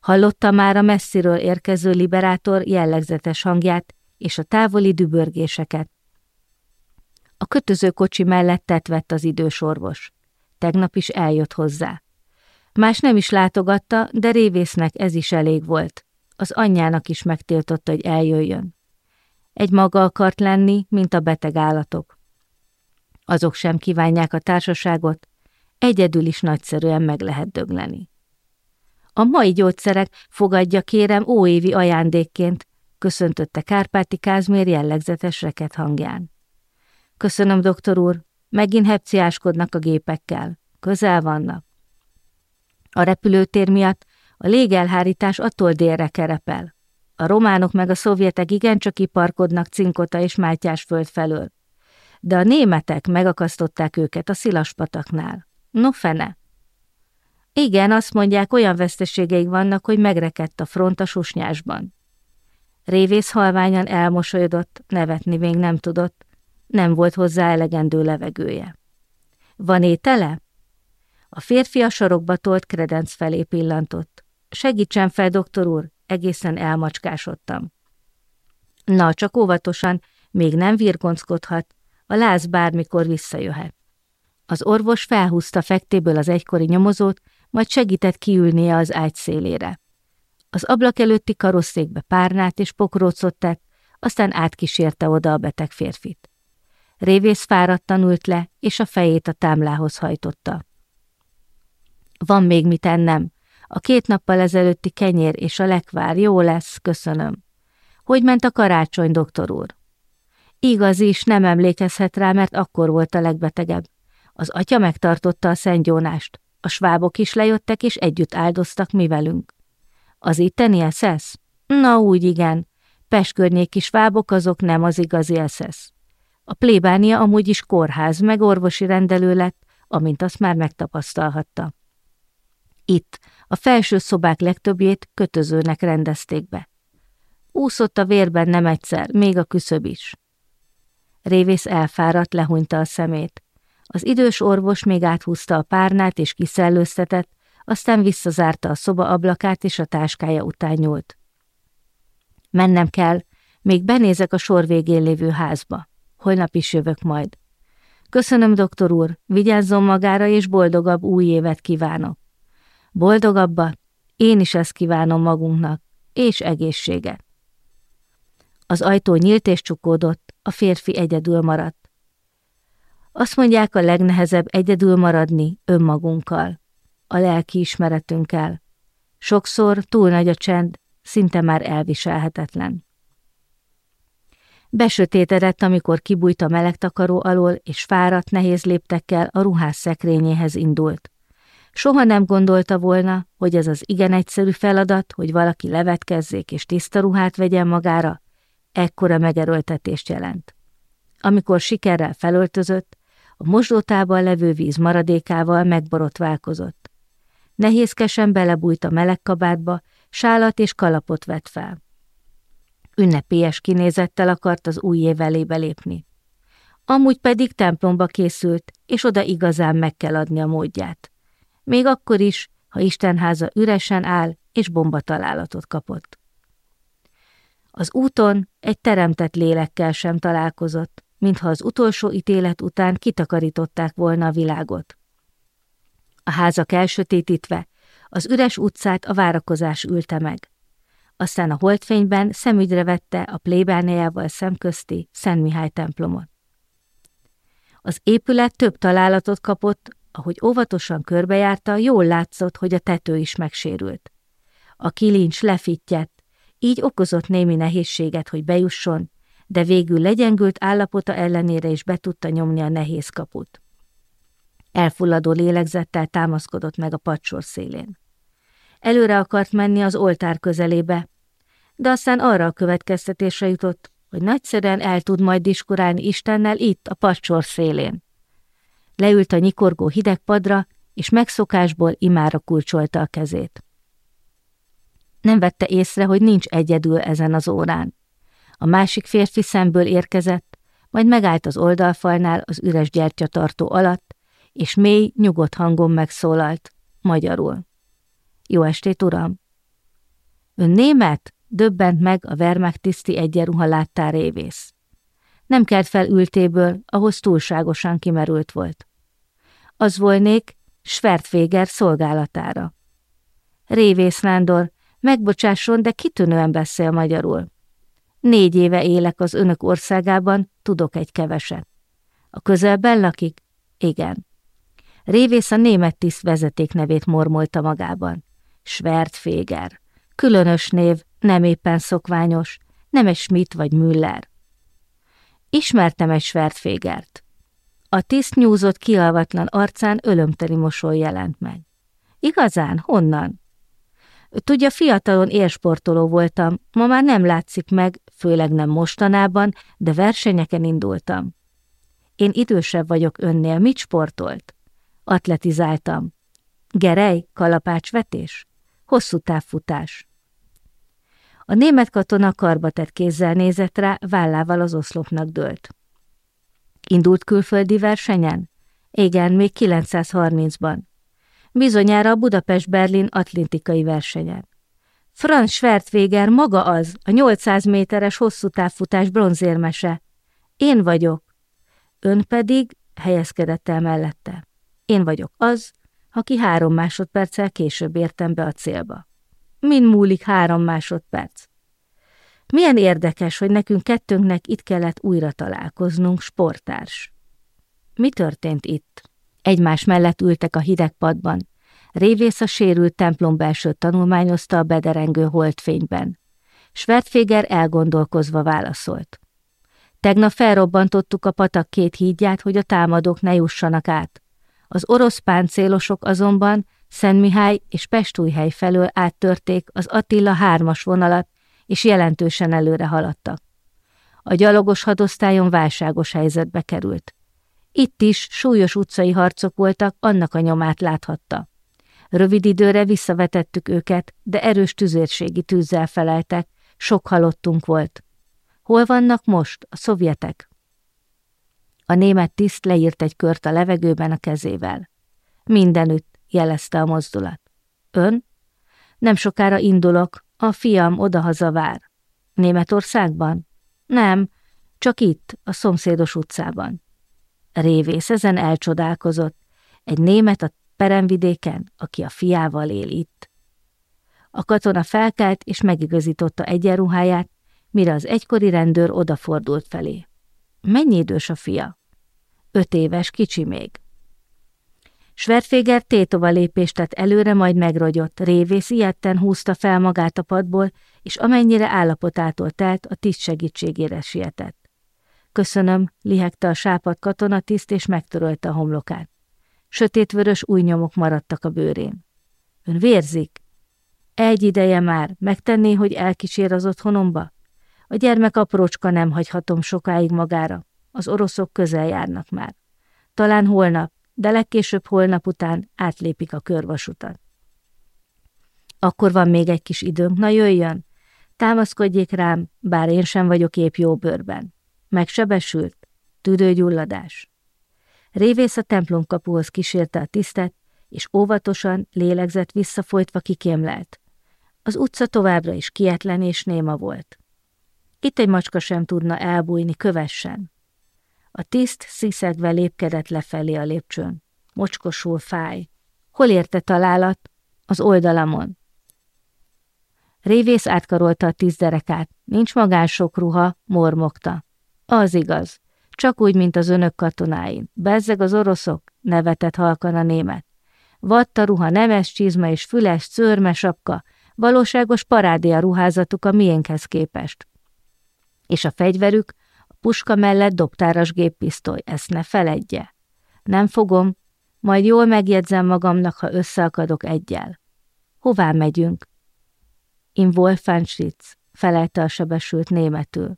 Hallotta már a messziről érkező liberátor jellegzetes hangját és a távoli dübörgéseket. A kötöző kocsi mellett tetvett az idős orvos. Tegnap is eljött hozzá. Más nem is látogatta, de révésznek ez is elég volt. Az anyjának is megtiltotta, hogy eljöjjön. Egy maga akart lenni, mint a beteg állatok. Azok sem kívánják a társaságot, egyedül is nagyszerűen meg lehet dögleni. A mai gyógyszerek fogadja kérem óévi ajándékként, köszöntötte Kárpáti Kázmér jellegzetes reket hangján. Köszönöm, doktor úr, megint hepciáskodnak a gépekkel. Közel vannak. A repülőtér miatt a légelhárítás attól délre kerepel. A románok meg a szovjetek igencsak kiparkodnak Cinkota és Mátyás föld felől. De a németek megakasztották őket a szilaspataknál. No fene! Igen, azt mondják, olyan veszteségeik vannak, hogy megrekedt a front a susnyásban. Révész halványan elmosolyodott, nevetni még nem tudott, nem volt hozzá elegendő levegője. Van étele? A férfi a sarokba tolt kredenc felé pillantott. Segítsen fel, doktor úr, egészen elmacskásodtam. Na, csak óvatosan, még nem virgonckodhat, a láz bármikor visszajöhet. Az orvos felhúzta fektéből az egykori nyomozót, majd segített kiülnie az ágy szélére. Az ablak előtti karosszékbe párnát és pokrócot tett, aztán átkísérte oda a beteg férfit. Révész fáradtan ült le, és a fejét a támlához hajtotta. Van még mit ennem. A két nappal ezelőtti kenyér és a lekvár jó lesz, köszönöm. Hogy ment a karácsony, doktor úr? Igaz is, nem emlékezhet rá, mert akkor volt a legbetegebb. Az atya megtartotta a szentgyónást. A svábok is lejöttek, és együtt áldoztak mi velünk. Az itteni eszesz? Na úgy igen. Peskörnyéki svábok azok nem az igazi eszesz. A plébánia amúgy is kórház, meg orvosi rendelő lett, amint azt már megtapasztalhatta. Itt, a felső szobák legtöbbjét kötözőnek rendezték be. Úszott a vérben nem egyszer, még a küszöb is. Révész elfáradt, lehúnyta a szemét. Az idős orvos még áthúzta a párnát és kiszellőztetett, aztán visszazárta a szoba ablakát és a táskája után nyúlt. Mennem kell, még benézek a sor végén lévő házba. Holnap is jövök majd. Köszönöm, doktor úr, vigyázzon magára és boldogabb új évet kívánok. Boldogabbat, én is ezt kívánom magunknak, és egészséget. Az ajtó nyílt és csukódott, a férfi egyedül maradt. Azt mondják, a legnehezebb egyedül maradni önmagunkkal, a lelki ismeretünkkel. Sokszor túl nagy a csend, szinte már elviselhetetlen. Besötétedett, amikor kibújt a meleg takaró alól, és fáradt, nehéz léptekkel a ruhás szekrényéhez indult. Soha nem gondolta volna, hogy ez az igen egyszerű feladat, hogy valaki levetkezzék és tiszta ruhát vegyen magára, ekkora megerőltetést jelent. Amikor sikerrel felöltözött, a mosdótában levő víz maradékával megborotválkozott. Nehézkesen belebújt a meleg kabátba, sálat és kalapot vett fel. Ünnepélyes kinézettel akart az új év elébe lépni. Amúgy pedig templomba készült, és oda igazán meg kell adni a módját. Még akkor is, ha Istenháza üresen áll, és bomba találatot kapott. Az úton egy teremtett lélekkel sem találkozott, mintha az utolsó ítélet után kitakarították volna a világot. A házak elsötétítve, az üres utcát a várakozás ülte meg. Aztán a holdfényben szemügyre vette a plébániával szemközti Szent Mihály templomot. Az épület több találatot kapott, ahogy óvatosan körbejárta, jól látszott, hogy a tető is megsérült. A kilincs lefittyett, így okozott némi nehézséget, hogy bejusson, de végül legyengült állapota ellenére is be tudta nyomni a nehéz kaput. Elfulladó lélegzettel támaszkodott meg a pacsor szélén. Előre akart menni az oltár közelébe, de aztán arra a következtetésre jutott, hogy nagyszerűen el tud majd diskurálni Istennel itt, a pacsor szélén. Leült a nyikorgó hideg padra, és megszokásból imára kulcsolta a kezét. Nem vette észre, hogy nincs egyedül ezen az órán. A másik férfi szemből érkezett, majd megállt az oldalfalnál az üres gyertyatartó alatt, és mély, nyugodt hangon megszólalt, magyarul. Jó estét, uram! Ön német? Döbbent meg a Wehrmacht tiszti egyenruha láttá révész. Nem kelt fel ültéből, ahhoz túlságosan kimerült volt. Az volnék Schwertfeger szolgálatára. Révész Nándor, megbocsásson, de kitűnően beszél magyarul. Négy éve élek az önök országában, tudok egy keveset. A közelben lakik? Igen. Révész a német tiszt vezeték nevét mormolta magában. Schwertfeger. Különös név, nem éppen szokványos, nem egy Schmidt vagy Müller. Ismertem egy Schwertfegert. A tiszt nyúzott kialvatlan arcán ölömteli mosoly jelent meg. Igazán? Honnan? Tudja, fiatalon érsportoló voltam, ma már nem látszik meg, főleg nem mostanában, de versenyeken indultam. Én idősebb vagyok önnél, mit sportolt? Atletizáltam. Gerej, kalapácsvetés? Hosszú távfutás. A német katona karbatett kézzel nézett rá, vállával az oszlopnak dőlt. Indult külföldi versenyen? Igen, még 930-ban. Bizonyára a Budapest-Berlin atlétikai versenyen. Franz Schwertweger maga az, a 800 méteres hosszú távfutás bronzérmese. Én vagyok. Ön pedig helyezkedett el mellette. Én vagyok az, aki három másodperccel később értem be a célba. Min múlik három másodperc? Milyen érdekes, hogy nekünk kettőnknek itt kellett újra találkoznunk, sportárs. Mi történt itt? Egymás mellett ültek a hideg padban. Révész a sérült templom belsőt tanulmányozta a bederengő holdfényben. Svertféger elgondolkozva válaszolt. Tegnap felrobbantottuk a patak két hídját, hogy a támadók ne jussanak át. Az orosz páncélosok azonban Szent Mihály és Pestújhely felől áttörték az Attila hármas vonalat, és jelentősen előre haladtak. A gyalogos hadosztályon válságos helyzetbe került. Itt is súlyos utcai harcok voltak, annak a nyomát láthatta. Rövid időre visszavetettük őket, de erős tüzérségi tűzzel feleltek, sok halottunk volt. Hol vannak most a szovjetek? A német tiszt leírt egy kört a levegőben a kezével. Mindenütt, jelezte a mozdulat. Ön? Nem sokára indulok, a fiam odahaza vár. Németországban? Nem, csak itt, a szomszédos utcában. Révész ezen elcsodálkozott. Egy német a peremvidéken, aki a fiával él itt. A katona felkelt és megigazította egyenruháját, mire az egykori rendőr odafordult felé. Mennyi idős a fia? Öt éves, kicsi még. Sverféger tétova lépést tett előre, majd megrogyott, révész ilyetten húzta fel magát a padból, és amennyire állapotától telt, a tiszt segítségére sietett. Köszönöm, lihegte a sápat katonatiszt, és megtörölte a homlokát. sötétvörös új nyomok maradtak a bőrén. Ön vérzik? Egy ideje már, megtenné, hogy elkísér az otthonomba? A gyermek aprócska nem hagyhatom sokáig magára. Az oroszok közel járnak már. Talán holnap, de legkésőbb holnap után átlépik a körvasutat. Akkor van még egy kis időnk, na jöjjön! Támaszkodjék rám, bár én sem vagyok épp jó bőrben. Megsebesült? Tüdőgyulladás. Révész a templomkapuhoz kísérte a tisztet, és óvatosan, lélegzett visszafolytva kikémlelt. Az utca továbbra is kietlen és néma volt. Itt egy macska sem tudna elbújni, kövessen. A tiszt sziszegve lépkedett lefelé a lépcsőn. Mocskosul fáj. Hol érte találat? Az oldalamon. Révész átkarolta a tíz derekát. Nincs magán sok ruha, mormogta. Az igaz. Csak úgy, mint az önök katonáin. Bezzeg az oroszok, nevetett halkan a német. Vatta ruha, nemes csizma és füles, szőrme sapka, valóságos parádé a ruházatuk a miénkhez képest. És a fegyverük, puska mellett dobtáras géppisztoly, ezt ne feledje. Nem fogom, majd jól megjegyzem magamnak, ha összeakadok egyel. Hová megyünk? In Wolfenschitz, felelte a sebesült németül.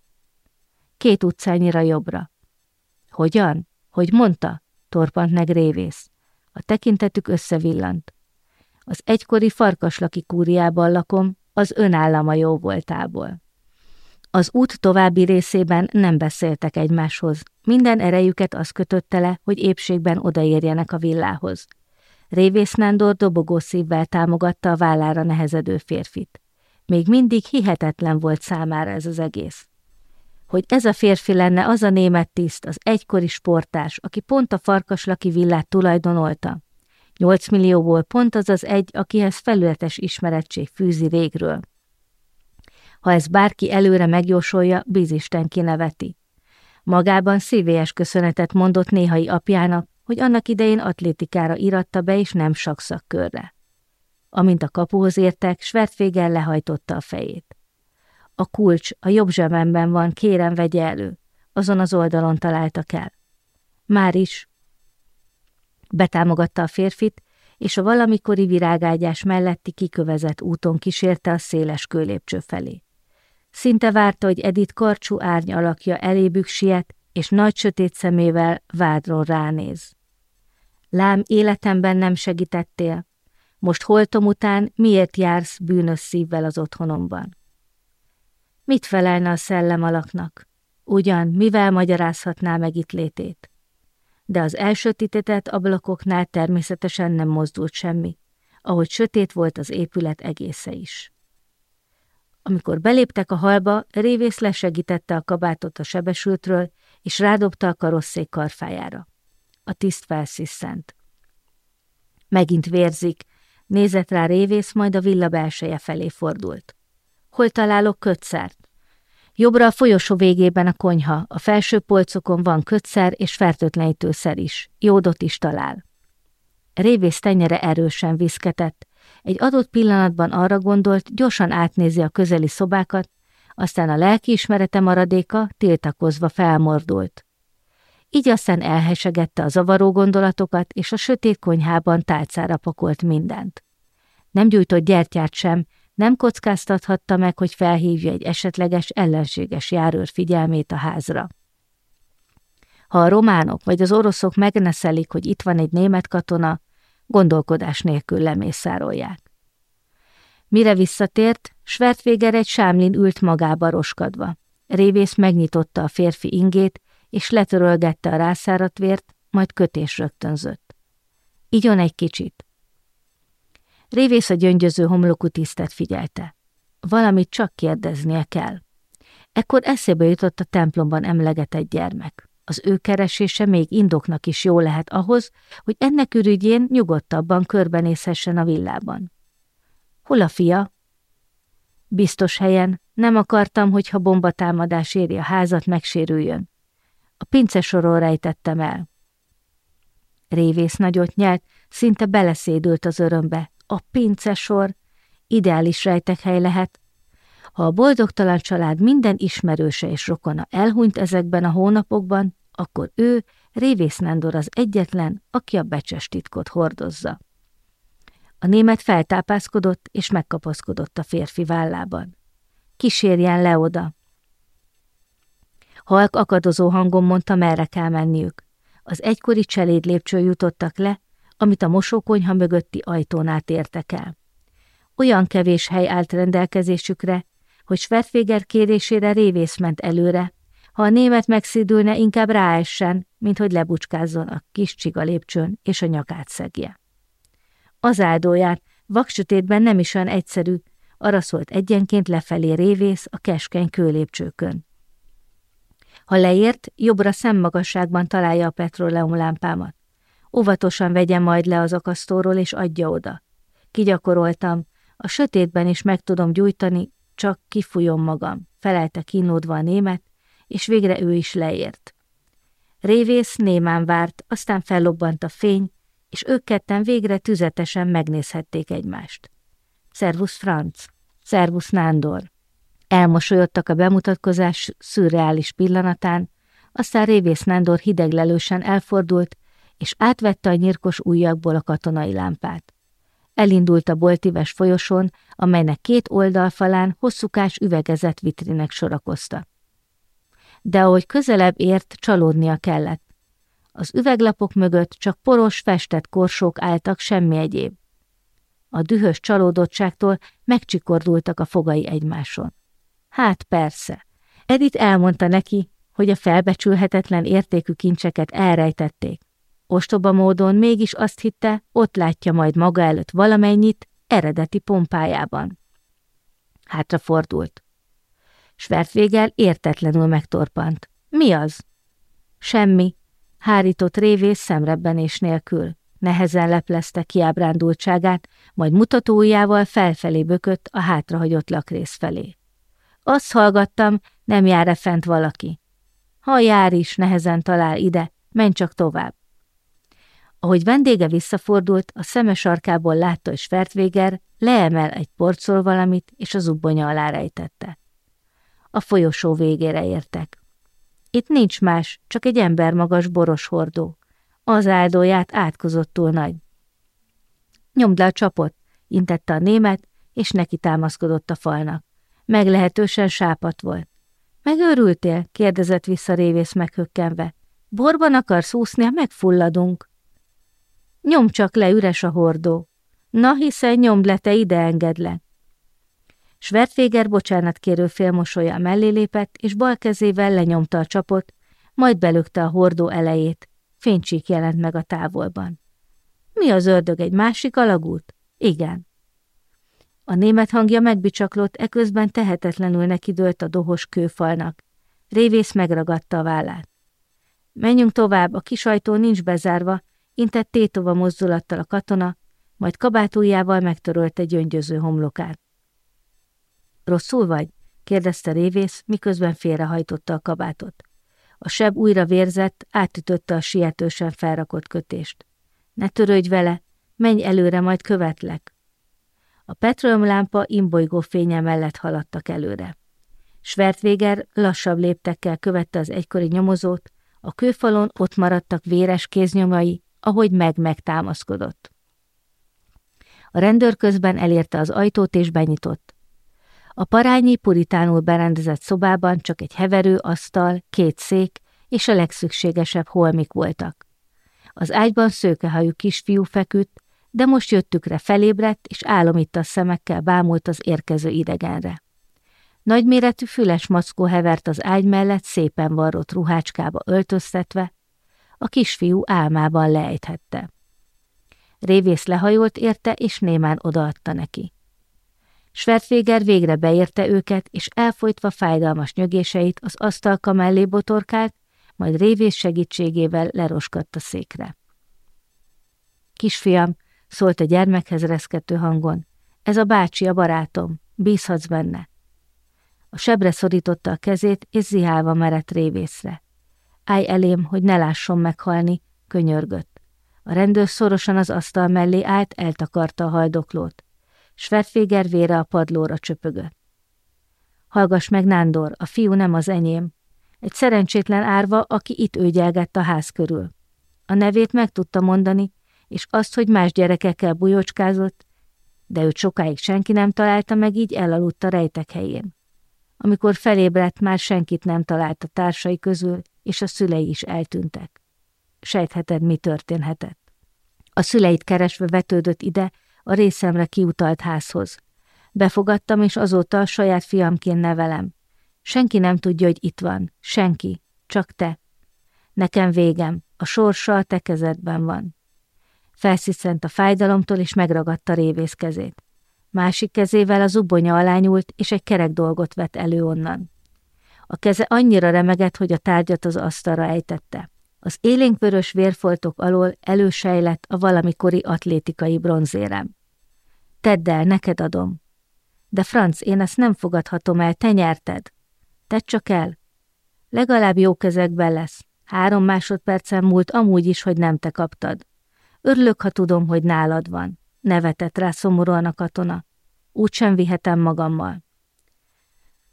Két utcányira jobbra. Hogyan? Hogy mondta? Torpant meg révész. A tekintetük összevillant. Az egykori farkaslaki kúriában lakom, az önállama jó voltából. Az út további részében nem beszéltek egymáshoz. Minden erejüket az kötötte le, hogy épségben odaérjenek a villához. Révész Nándor dobogó szívvel támogatta a vállára nehezedő férfit. Még mindig hihetetlen volt számára ez az egész. Hogy ez a férfi lenne az a német tiszt, az egykori sportás, aki pont a farkaslaki villát tulajdonolta. Nyolc millióból pont az az egy, akihez felületes ismerettség fűzi régről. Ha ez bárki előre megjósolja, bízisten kineveti. Magában szívélyes köszönetet mondott néhai apjának, hogy annak idején atlétikára iratta be, és nem sakszakkörre. Amint a kapuhoz értek, Svertfégen lehajtotta a fejét. A kulcs a jobb zsebemben van, kérem, vegye elő. Azon az oldalon találtak el. Már is. Betámogatta a férfit, és a valamikori virágágyás melletti kikövezett úton kísérte a széles kőlépcső felé. Szinte várta, hogy Edith karcsú árny alakja elébük siet, és nagy sötét szemével vádról ránéz. Lám, életemben nem segítettél, most holtom után miért jársz bűnös szívvel az otthonomban? Mit felelne a szellem alaknak? Ugyan, mivel magyarázhatná meg itt létét? De az elsötítetett ablakoknál természetesen nem mozdult semmi, ahogy sötét volt az épület egésze is. Amikor beléptek a halba, Révész lesegítette a kabátot a sebesültről, és rádobta a karosszék karfájára. A tiszt felsziszent. Megint vérzik, Nézett rá révész, majd a villa belseje felé fordult. Hol találok kötszert? Jobbra a folyosó végében a konyha, a felső polcokon van kötszer és fertőtlenítőszer is, jódot is talál. Révész tenyere erősen viszketett, egy adott pillanatban arra gondolt, gyorsan átnézi a közeli szobákat, aztán a lelkiismerete maradéka tiltakozva felmordult. Így aztán elhesegette a zavaró gondolatokat, és a sötét konyhában tálcára pakolt mindent. Nem gyújtott gyertyát sem, nem kockáztathatta meg, hogy felhívja egy esetleges ellenséges járőr figyelmét a házra. Ha a románok vagy az oroszok megneszelik, hogy itt van egy német katona, gondolkodás nélkül lemészárolják. Mire visszatért, Svertvéger egy sámlin ült magába roskadva. Révész megnyitotta a férfi ingét, és letörölgette a rászáradt vért, majd kötés rögtönzött. Igyon egy kicsit. Révész a gyöngyöző homlokú tisztet figyelte. Valamit csak kérdeznie kell. Ekkor eszébe jutott a templomban emlegetett gyermek. Az ő keresése még indoknak is jó lehet ahhoz, hogy ennek ürügyén nyugodtabban körbenézhessen a villában. Hol a fia? Biztos helyen, nem akartam, hogyha bombatámadás éri a házat, megsérüljön. A pince soron rejtettem el. Révész nagyot nyelt, szinte beleszédült az örömbe. A pincesor ideális rejtekhely lehet. Ha a boldogtalan család minden ismerőse és rokona elhunyt ezekben a hónapokban, akkor ő Révész Nándor az egyetlen, aki a becses titkot hordozza. A német feltápászkodott és megkapaszkodott a férfi vállában. Kísérjen le oda! Halk akadozó hangon mondta, merre kell menniük. Az egykori cseléd lépcső jutottak le, amit a mosókonyha mögötti ajtón át értek el. Olyan kevés hely állt rendelkezésükre, hogy Schwertfeger kérésére révész ment előre, ha a német megszédülne, inkább ráessen, mint hogy lebucskázzon a kis csiga lépcsőn és a nyakát szegje. Az áldóját vaksötétben nem is olyan egyszerű, arra szólt egyenként lefelé révész a keskeny kőlépcsőkön. Ha leért, jobbra szemmagasságban találja a petróleumlámpámat. Óvatosan vegye majd le az akasztóról és adja oda. Kigyakoroltam, a sötétben is meg tudom gyújtani, csak kifújom magam, felelte kínódva a német, és végre ő is leért. Révész némán várt, aztán fellobbant a fény, és ők ketten végre tüzetesen megnézhették egymást. Szervusz Franc, szervusz Nándor. Elmosolyodtak a bemutatkozás szürreális pillanatán, aztán Révész Nándor hideglelősen elfordult, és átvette a nyírkos ujjakból a katonai lámpát. Elindult a boltíves folyosón, amelynek két oldalfalán hosszúkás üvegezett vitrinek sorakoztak de ahogy közelebb ért, csalódnia kellett. Az üveglapok mögött csak poros, festett korsók álltak, semmi egyéb. A dühös csalódottságtól megcsikordultak a fogai egymáson. Hát persze. Edith elmondta neki, hogy a felbecsülhetetlen értékű kincseket elrejtették. Ostoba módon mégis azt hitte, ott látja majd maga előtt valamennyit eredeti pompájában. Hátrafordult. Svertvégel értetlenül megtorpant. Mi az? Semmi. Hárított révész szemrebbenés nélkül. Nehezen leplezte kiábrándultságát, majd mutatójával felfelé bökött a hátrahagyott lakrész felé. Azt hallgattam, nem jár-e fent valaki. Ha jár is, nehezen talál ide, menj csak tovább. Ahogy vendége visszafordult, a szemes sarkából látta, hogy Svertvéger leemel egy porcol valamit, és az ubbonya alá rejtette a folyosó végére értek. Itt nincs más, csak egy ember magas boros hordó. Az áldóját átkozottul nagy. Nyomd le a csapot, intette a német, és neki támaszkodott a falnak. Meglehetősen sápat volt. Megőrültél? kérdezett vissza révész meghökkenve. Borban akarsz úszni, megfulladunk. Nyom csak le, üres a hordó. Na, hiszen nyomd le, te ide engedlek. Svertféger kérő félmosolya mellé lépett, és bal kezével lenyomta a csapot, majd belökte a hordó elejét. Fénycsík jelent meg a távolban. Mi az ördög, egy másik alagút? Igen. A német hangja megbicsaklott, eközben tehetetlenül nekidőlt a dohos kőfalnak. Révész megragadta a vállát. Menjünk tovább, a kis ajtó nincs bezárva, intett tétova mozdulattal a katona, majd kabátújával megtörölte gyöngyöző homlokát. Rosszul vagy? kérdezte révész, miközben félrehajtotta a kabátot. A seb újra vérzett, átütötte a sietősen felrakott kötést. Ne törődj vele, menj előre, majd követlek. A petróleumlámpa imbolygó fénye mellett haladtak előre. Svertvéger lassabb léptekkel követte az egykori nyomozót, a kőfalon ott maradtak véres kéznyomai, ahogy meg-megtámaszkodott. A rendőr közben elérte az ajtót és benyitott. A parányi puritánul berendezett szobában csak egy heverő asztal, két szék és a legszükségesebb holmik voltak. Az ágyban szőkehajú kisfiú feküdt, de most jöttükre felébredt, és a szemekkel bámult az érkező idegenre. Nagyméretű füles mackó hevert az ágy mellett szépen varrott ruhácskába öltöztetve, a kisfiú álmában lejthette. Révész lehajolt érte, és némán odaadta neki. Svertvéger végre beérte őket, és elfolytva fájdalmas nyögéseit az asztalka mellé botorkált, majd révész segítségével leroskadt a székre. Kisfiam, szólt a gyermekhez reszkető hangon, ez a bácsi, a barátom, bízhatsz benne. A sebre szorította a kezét, és zihálva merett révészre. Állj elém, hogy ne lásson meghalni, könyörgött. A rendőr szorosan az asztal mellé állt, eltakarta a haldoklót. Svertféger vére a padlóra csöpögött. Hallgass meg, Nándor, a fiú nem az enyém. Egy szerencsétlen árva, aki itt őgyelgett a ház körül. A nevét meg tudta mondani, és azt, hogy más gyerekekkel bujócskázott, de őt sokáig senki nem találta meg, így elaludt a rejtek helyén. Amikor felébredt, már senkit nem talált a társai közül, és a szülei is eltűntek. Sejtheted, mi történhetett. A szüleit keresve vetődött ide, a részemre kiutalt házhoz. Befogadtam, és azóta a saját fiamként nevelem. Senki nem tudja, hogy itt van. Senki. Csak te. Nekem végem. A sorsa a te kezedben van. Felsziszent a fájdalomtól, és megragadta révész kezét. Másik kezével az ubonya alá nyúlt, és egy kerek dolgot vett elő onnan. A keze annyira remegett, hogy a tárgyat az asztalra ejtette. Az élénkvörös vérfoltok alól elősejlett a valamikori atlétikai bronzérem. Tedd el, neked adom. De Franc, én ezt nem fogadhatom el, te nyerted. Tedd csak el. Legalább jó kezekben lesz. Három másodpercen múlt amúgy is, hogy nem te kaptad. Örülök, ha tudom, hogy nálad van. Nevetett rá szomorúan a katona. Úgy sem vihetem magammal.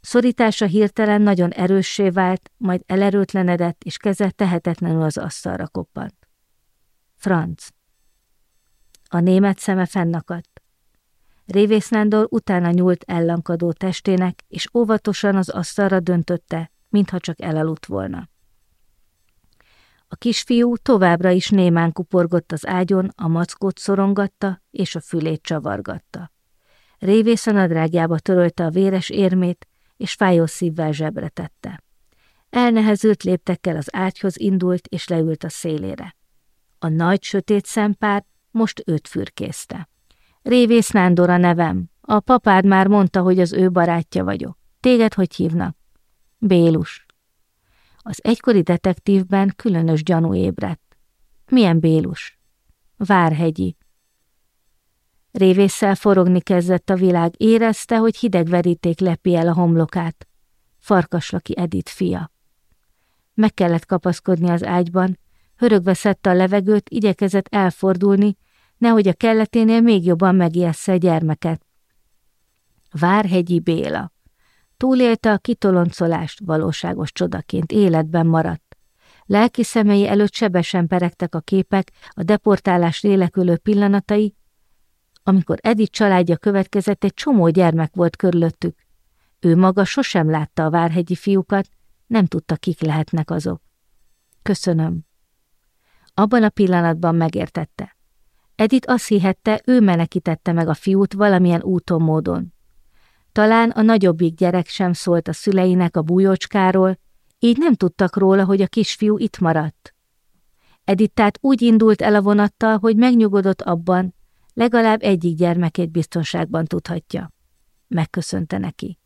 Szorítása hirtelen nagyon erőssé vált, majd elerőtlenedett, és keze tehetetlenül az asztalra koppant. Franc. A német szeme fennakadt. Révész Nándor utána nyúlt ellankadó testének, és óvatosan az asztalra döntötte, mintha csak elaludt volna. A kisfiú továbbra is némán kuporgott az ágyon, a mackót szorongatta, és a fülét csavargatta. Révész a nadrágjába törölte a véres érmét, és fájó szívvel zsebre tette. Elnehezült léptekkel az ágyhoz indult, és leült a szélére. A nagy, sötét szempár most őt fürkészte. Révész Nándor a nevem. A papád már mondta, hogy az ő barátja vagyok. Téged hogy hívnak? Bélus. Az egykori detektívben különös gyanú ébredt. Milyen Bélus? Várhegyi. Révésszel forogni kezdett a világ, érezte, hogy hideg veríték lepi el a homlokát. Farkaslaki Edith fia. Meg kellett kapaszkodni az ágyban, hörögve szedte a levegőt, igyekezett elfordulni, nehogy a kelleténél még jobban megijessze a gyermeket. Várhegyi Béla. Túlélte a kitoloncolást, valóságos csodaként életben maradt. Lelki szemei előtt sebesen peregtek a képek, a deportálás lélekülő pillanatai, amikor Edith családja következett, egy csomó gyermek volt körülöttük. Ő maga sosem látta a várhegyi fiúkat, nem tudta, kik lehetnek azok. Köszönöm. Abban a pillanatban megértette. Edith azt hihette, ő menekítette meg a fiút valamilyen úton módon. Talán a nagyobbik gyerek sem szólt a szüleinek a bújócskáról, így nem tudtak róla, hogy a kisfiú itt maradt. Edith tehát úgy indult el a vonattal, hogy megnyugodott abban, legalább egyik gyermekét biztonságban tudhatja. Megköszönte neki.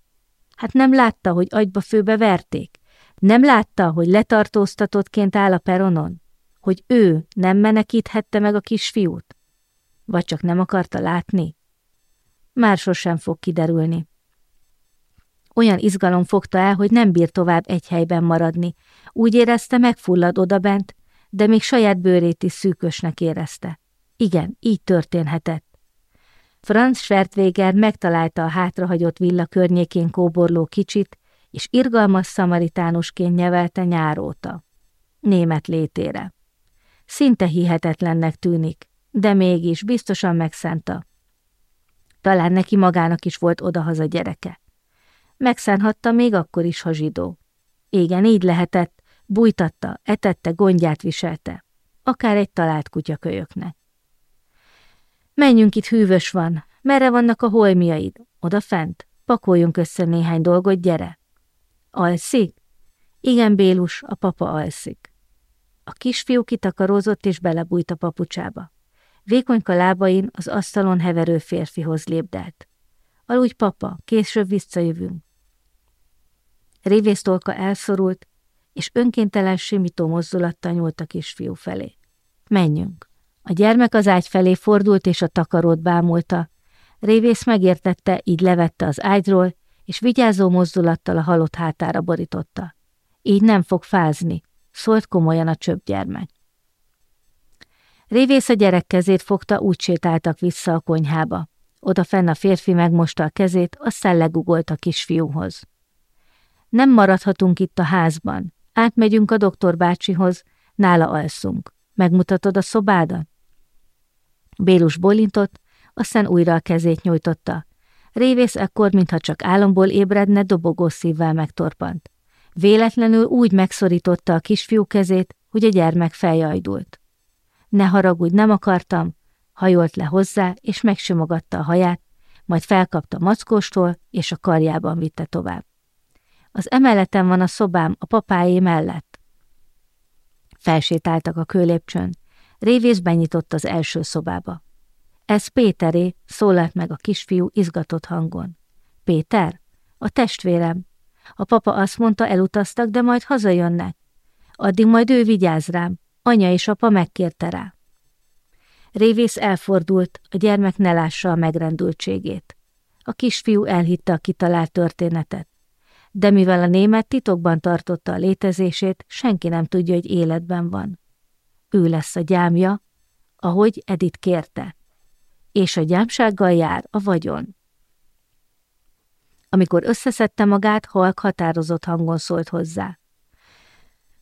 Hát nem látta, hogy agyba főbe verték? Nem látta, hogy letartóztatottként áll a peronon? Hogy ő nem menekíthette meg a kisfiút? Vagy csak nem akarta látni? Már sosem fog kiderülni. Olyan izgalom fogta el, hogy nem bír tovább egy helyben maradni. Úgy érezte, megfullad odabent, de még saját bőrét is szűkösnek érezte. Igen, így történhetett. Franz Schwertweger megtalálta a hátrahagyott villa környékén kóborló kicsit, és irgalmas szamaritánusként nyevelte nyáróta. Német létére. Szinte hihetetlennek tűnik, de mégis biztosan megszánta. Talán neki magának is volt odahaza gyereke. Megszánhatta még akkor is, ha zsidó. Igen, így lehetett, bújtatta, etette, gondját viselte. Akár egy talált kutyakölyöknek. Menjünk, itt hűvös van. Merre vannak a holmiaid? Oda fent? Pakoljunk össze néhány dolgot, gyere. Alszik? Igen, Bélus, a papa alszik. A kisfiú kitakarózott és belebújt a papucsába. Vékonyka lábain az asztalon heverő férfihoz lépdelt. Aludj, papa, később visszajövünk. Révésztolka elszorult, és önkéntelen simító mozdulattal nyúlt a kisfiú felé. Menjünk. A gyermek az ágy felé fordult, és a takarót bámulta. Révész megértette, így levette az ágyról, és vigyázó mozdulattal a halott hátára borította. Így nem fog fázni, szólt komolyan a gyermek. Révész a gyerek kezét fogta, úgy sétáltak vissza a konyhába. Oda fenn a férfi megmosta a kezét, aztán legugolt a kisfiúhoz. Nem maradhatunk itt a házban. Átmegyünk a doktor bácsihoz, nála alszunk. Megmutatod a szobádat? Bélus bolintott, aztán újra a kezét nyújtotta. Révész ekkor, mintha csak álomból ébredne, dobogó szívvel megtorpant. Véletlenül úgy megszorította a kisfiú kezét, hogy a gyermek feljajdult. Ne haragudj, nem akartam, hajolt le hozzá, és megsimogatta a haját, majd felkapta mackóstól, és a karjában vitte tovább. Az emeleten van a szobám, a papáé mellett. Felsétáltak a kőlépcsőn. Révész benyitott az első szobába. Ez Péteré, szólalt meg a kisfiú izgatott hangon. Péter? A testvérem. A papa azt mondta, elutaztak, de majd hazajönnek. Addig majd ő vigyáz rám. Anya és apa megkérte rá. Révész elfordult, a gyermek ne lássa a megrendültségét. A kisfiú elhitte a kitalált történetet. De mivel a német titokban tartotta a létezését, senki nem tudja, hogy életben van. Ő lesz a gyámja, ahogy Edit kérte. És a gyámsággal jár a vagyon. Amikor összeszedte magát, halk határozott hangon szólt hozzá.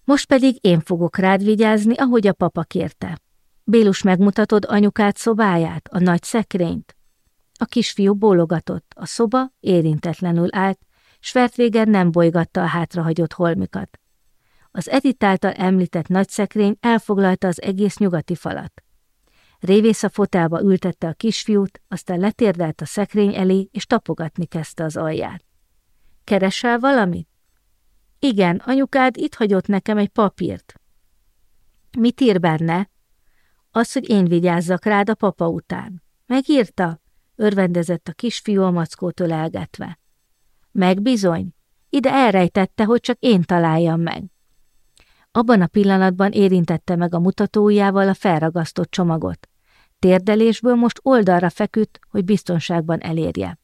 Most pedig én fogok rád vigyázni, ahogy a papa kérte. Bélus megmutatod anyukát szobáját, a nagy szekrényt? A kisfiú bólogatott, a szoba érintetlenül állt, Svertvéger nem bolygatta a hátrahagyott holmikat. Az Edith által említett nagy szekrény elfoglalta az egész nyugati falat. Révész a fotelba ültette a kisfiút, aztán letérdelt a szekrény elé, és tapogatni kezdte az alját. Keresel valamit? Igen, anyukád itt hagyott nekem egy papírt. Mit ír benne? Az, hogy én vigyázzak rád a papa után. Megírta? Örvendezett a kisfiú a mackótól elgetve. Meg bizony. Ide elrejtette, hogy csak én találjam meg. Abban a pillanatban érintette meg a mutatójával a felragasztott csomagot. Térdelésből most oldalra feküdt, hogy biztonságban elérje.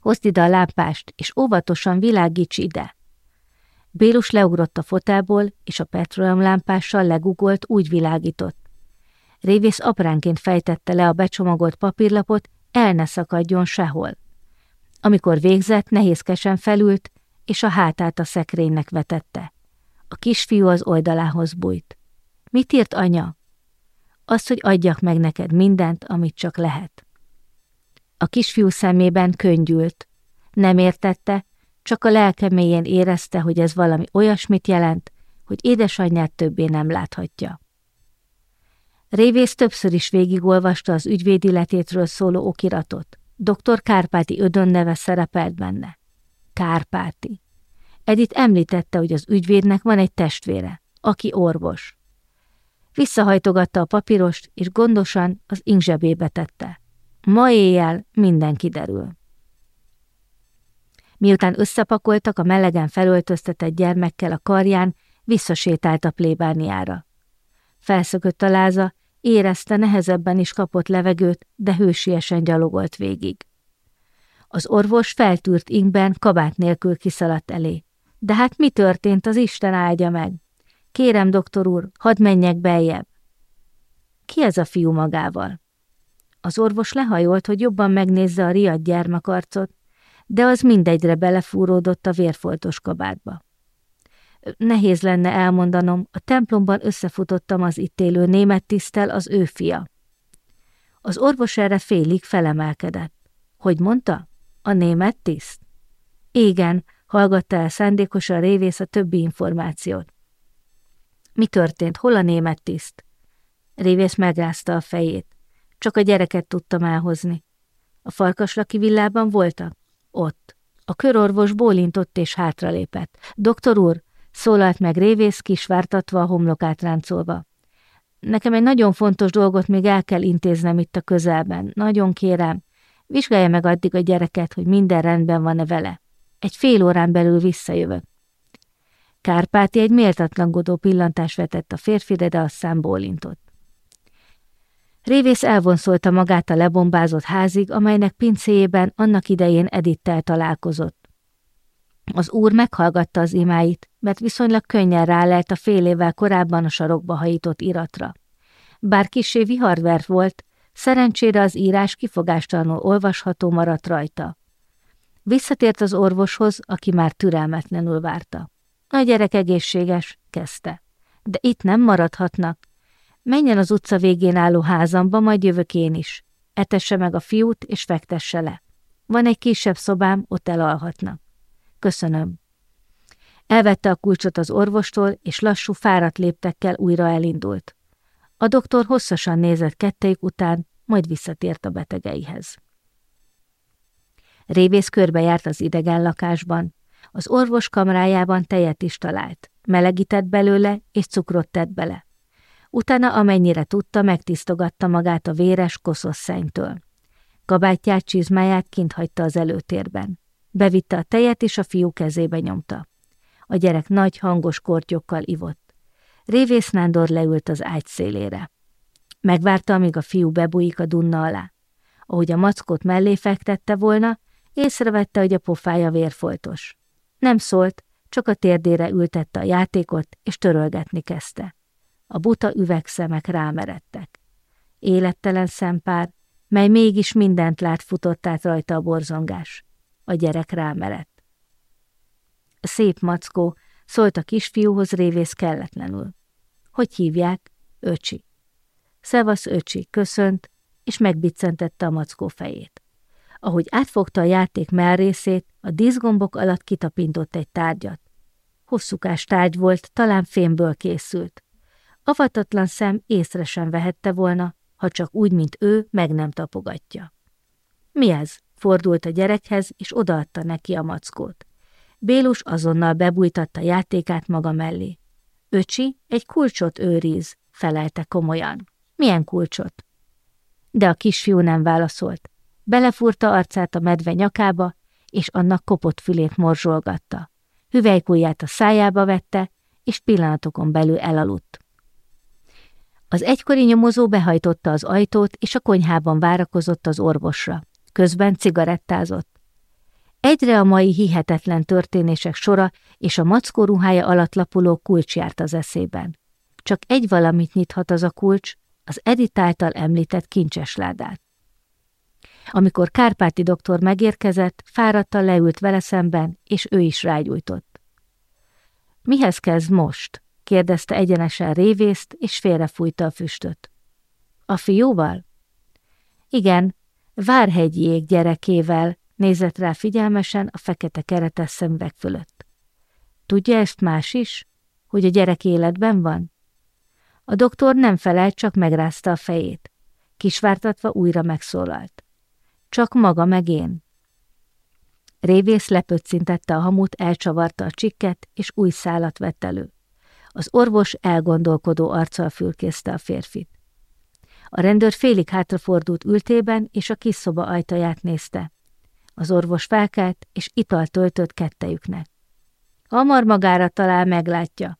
Hozd ide a lámpást, és óvatosan világíts ide. Bélus leugrott a fotelból, és a lámpással legugolt, úgy világított. Révész apránként fejtette le a becsomagolt papírlapot, el ne szakadjon sehol. Amikor végzett, nehézkesen felült, és a hátát a szekrénynek vetette. A kisfiú az oldalához bújt. Mit írt anya? Azt, hogy adjak meg neked mindent, amit csak lehet. A kisfiú szemében könnyült. Nem értette, csak a lelke mélyén érezte, hogy ez valami olyasmit jelent, hogy édesanyját többé nem láthatja. Révész többször is végigolvasta az ügyvédiletétről szóló okiratot. Dr. Kárpáti ödön neve szerepelt benne. Kárpáti. Edith említette, hogy az ügyvédnek van egy testvére, aki orvos. Visszahajtogatta a papírost, és gondosan az ingzsebébe tette. Ma éjjel minden kiderül. Miután összepakoltak a melegen felöltöztetett gyermekkel a karján, visszasétált a plébániára. Felszökött a láza, érezte nehezebben is kapott levegőt, de hősiesen gyalogolt végig. Az orvos feltűrt ingben kabát nélkül kiszaladt elé. De hát mi történt, az Isten áldja meg? Kérem, doktor úr, hadd menjek beljebb. Ki ez a fiú magával? Az orvos lehajolt, hogy jobban megnézze a riadt gyermekarcot, de az mindegyre belefúródott a vérfoltos kabátba. Nehéz lenne elmondanom, a templomban összefutottam az itt élő német tisztel, az ő fia. Az orvos erre félig felemelkedett. Hogy mondta? A német tiszt? Igen, hallgatta el szándékosan révész a többi információt. Mi történt? Hol a német tiszt? Révész megrázta a fejét. Csak a gyereket tudtam elhozni. A farkaslaki villában voltak? Ott. A körorvos bólintott és hátralépett. Doktor úr, szólalt meg révész kisvártatva a homlokát ráncolva. Nekem egy nagyon fontos dolgot még el kell intéznem itt a közelben. Nagyon kérem, vizsgálja meg addig a gyereket, hogy minden rendben van-e vele. Egy fél órán belül visszajövök. Kárpáti egy méltatlangodó pillantást vetett a férfire, de aztán bólintott. Révész elvonszolta magát a lebombázott házig, amelynek pincéjében annak idején Edittel találkozott. Az úr meghallgatta az imáit, mert viszonylag könnyen rálelt a fél évvel korábban a sarokba hajított iratra. Bár kisé viharvert volt, szerencsére az írás kifogástalanul olvasható maradt rajta. Visszatért az orvoshoz, aki már türelmetlenül várta. A gyerek egészséges, kezdte. De itt nem maradhatnak. Menjen az utca végén álló házamba, majd jövök én is. Etesse meg a fiút, és fektesse le. Van egy kisebb szobám, ott elalhatnak. Köszönöm. Elvette a kulcsot az orvostól, és lassú, fáradt léptekkel újra elindult. A doktor hosszasan nézett kettejük után, majd visszatért a betegeihez. Révész körbejárt az idegen lakásban. Az orvos kamrájában tejet is talált. Melegített belőle, és cukrot tett bele. Utána, amennyire tudta, megtisztogatta magát a véres, koszos szennytől. Kabátját, csizmáját kint hagyta az előtérben. Bevitte a tejet, és a fiú kezébe nyomta. A gyerek nagy, hangos kortyokkal ivott. Révész Nándor leült az ágy szélére. Megvárta, amíg a fiú bebújik a dunna alá. Ahogy a mackot mellé fektette volna, észrevette, hogy a pofája vérfoltos. Nem szólt, csak a térdére ültette a játékot, és törölgetni kezdte. A buta üvegszemek rámeredtek. Élettelen szempár, mely mégis mindent lát futott át rajta a borzongás. A gyerek rámerett. Szép mackó, szólt a kisfiúhoz révész kelletlenül. Hogy hívják? Öcsi. Szevasz, öcsi, köszönt, és megbiccentette a mackó fejét. Ahogy átfogta a játék melrészét, a díszgombok alatt kitapintott egy tárgyat. Hosszúkás tárgy volt, talán fémből készült. Avatatlan szem észre sem vehette volna, ha csak úgy, mint ő, meg nem tapogatja. Mi ez? Fordult a gyerekhez, és odaadta neki a mackót. Bélus azonnal bebújtatta játékát maga mellé. Öcsi egy kulcsot őriz, felelte komolyan. Milyen kulcsot? De a kisfiú nem válaszolt. Belefúrta arcát a medve nyakába, és annak kopott fülét morzsolgatta. Hüvelykújját a szájába vette, és pillanatokon belül elaludt. Az egykori nyomozó behajtotta az ajtót, és a konyhában várakozott az orvosra. Közben cigarettázott. Egyre a mai hihetetlen történések sora és a mackó ruhája alatt lapuló kulcs járt az eszében. Csak egy valamit nyithat az a kulcs, az Edith által említett kincsesládát. Amikor Kárpáti doktor megérkezett, fáradtan leült vele szemben, és ő is rágyújtott. Mihez kezd most? Kérdezte egyenesen révészt, és félrefújta a füstöt. A fiúval? Igen, Várhegyjék gyerekével, nézett rá figyelmesen a fekete keretes szemvek fölött. Tudja ezt más is? Hogy a gyerek életben van? A doktor nem felelt, csak megrázta a fejét. Kisvártatva újra megszólalt. Csak maga meg én. Révész lepöccintette a hamut, elcsavarta a csikket, és új szálat vett elő. Az orvos elgondolkodó arccal fülkészte a férfit. A rendőr félig hátrafordult ültében, és a kis szoba ajtaját nézte. Az orvos felkelt, és italt töltött kettejüknek. Hamar magára talál, meglátja.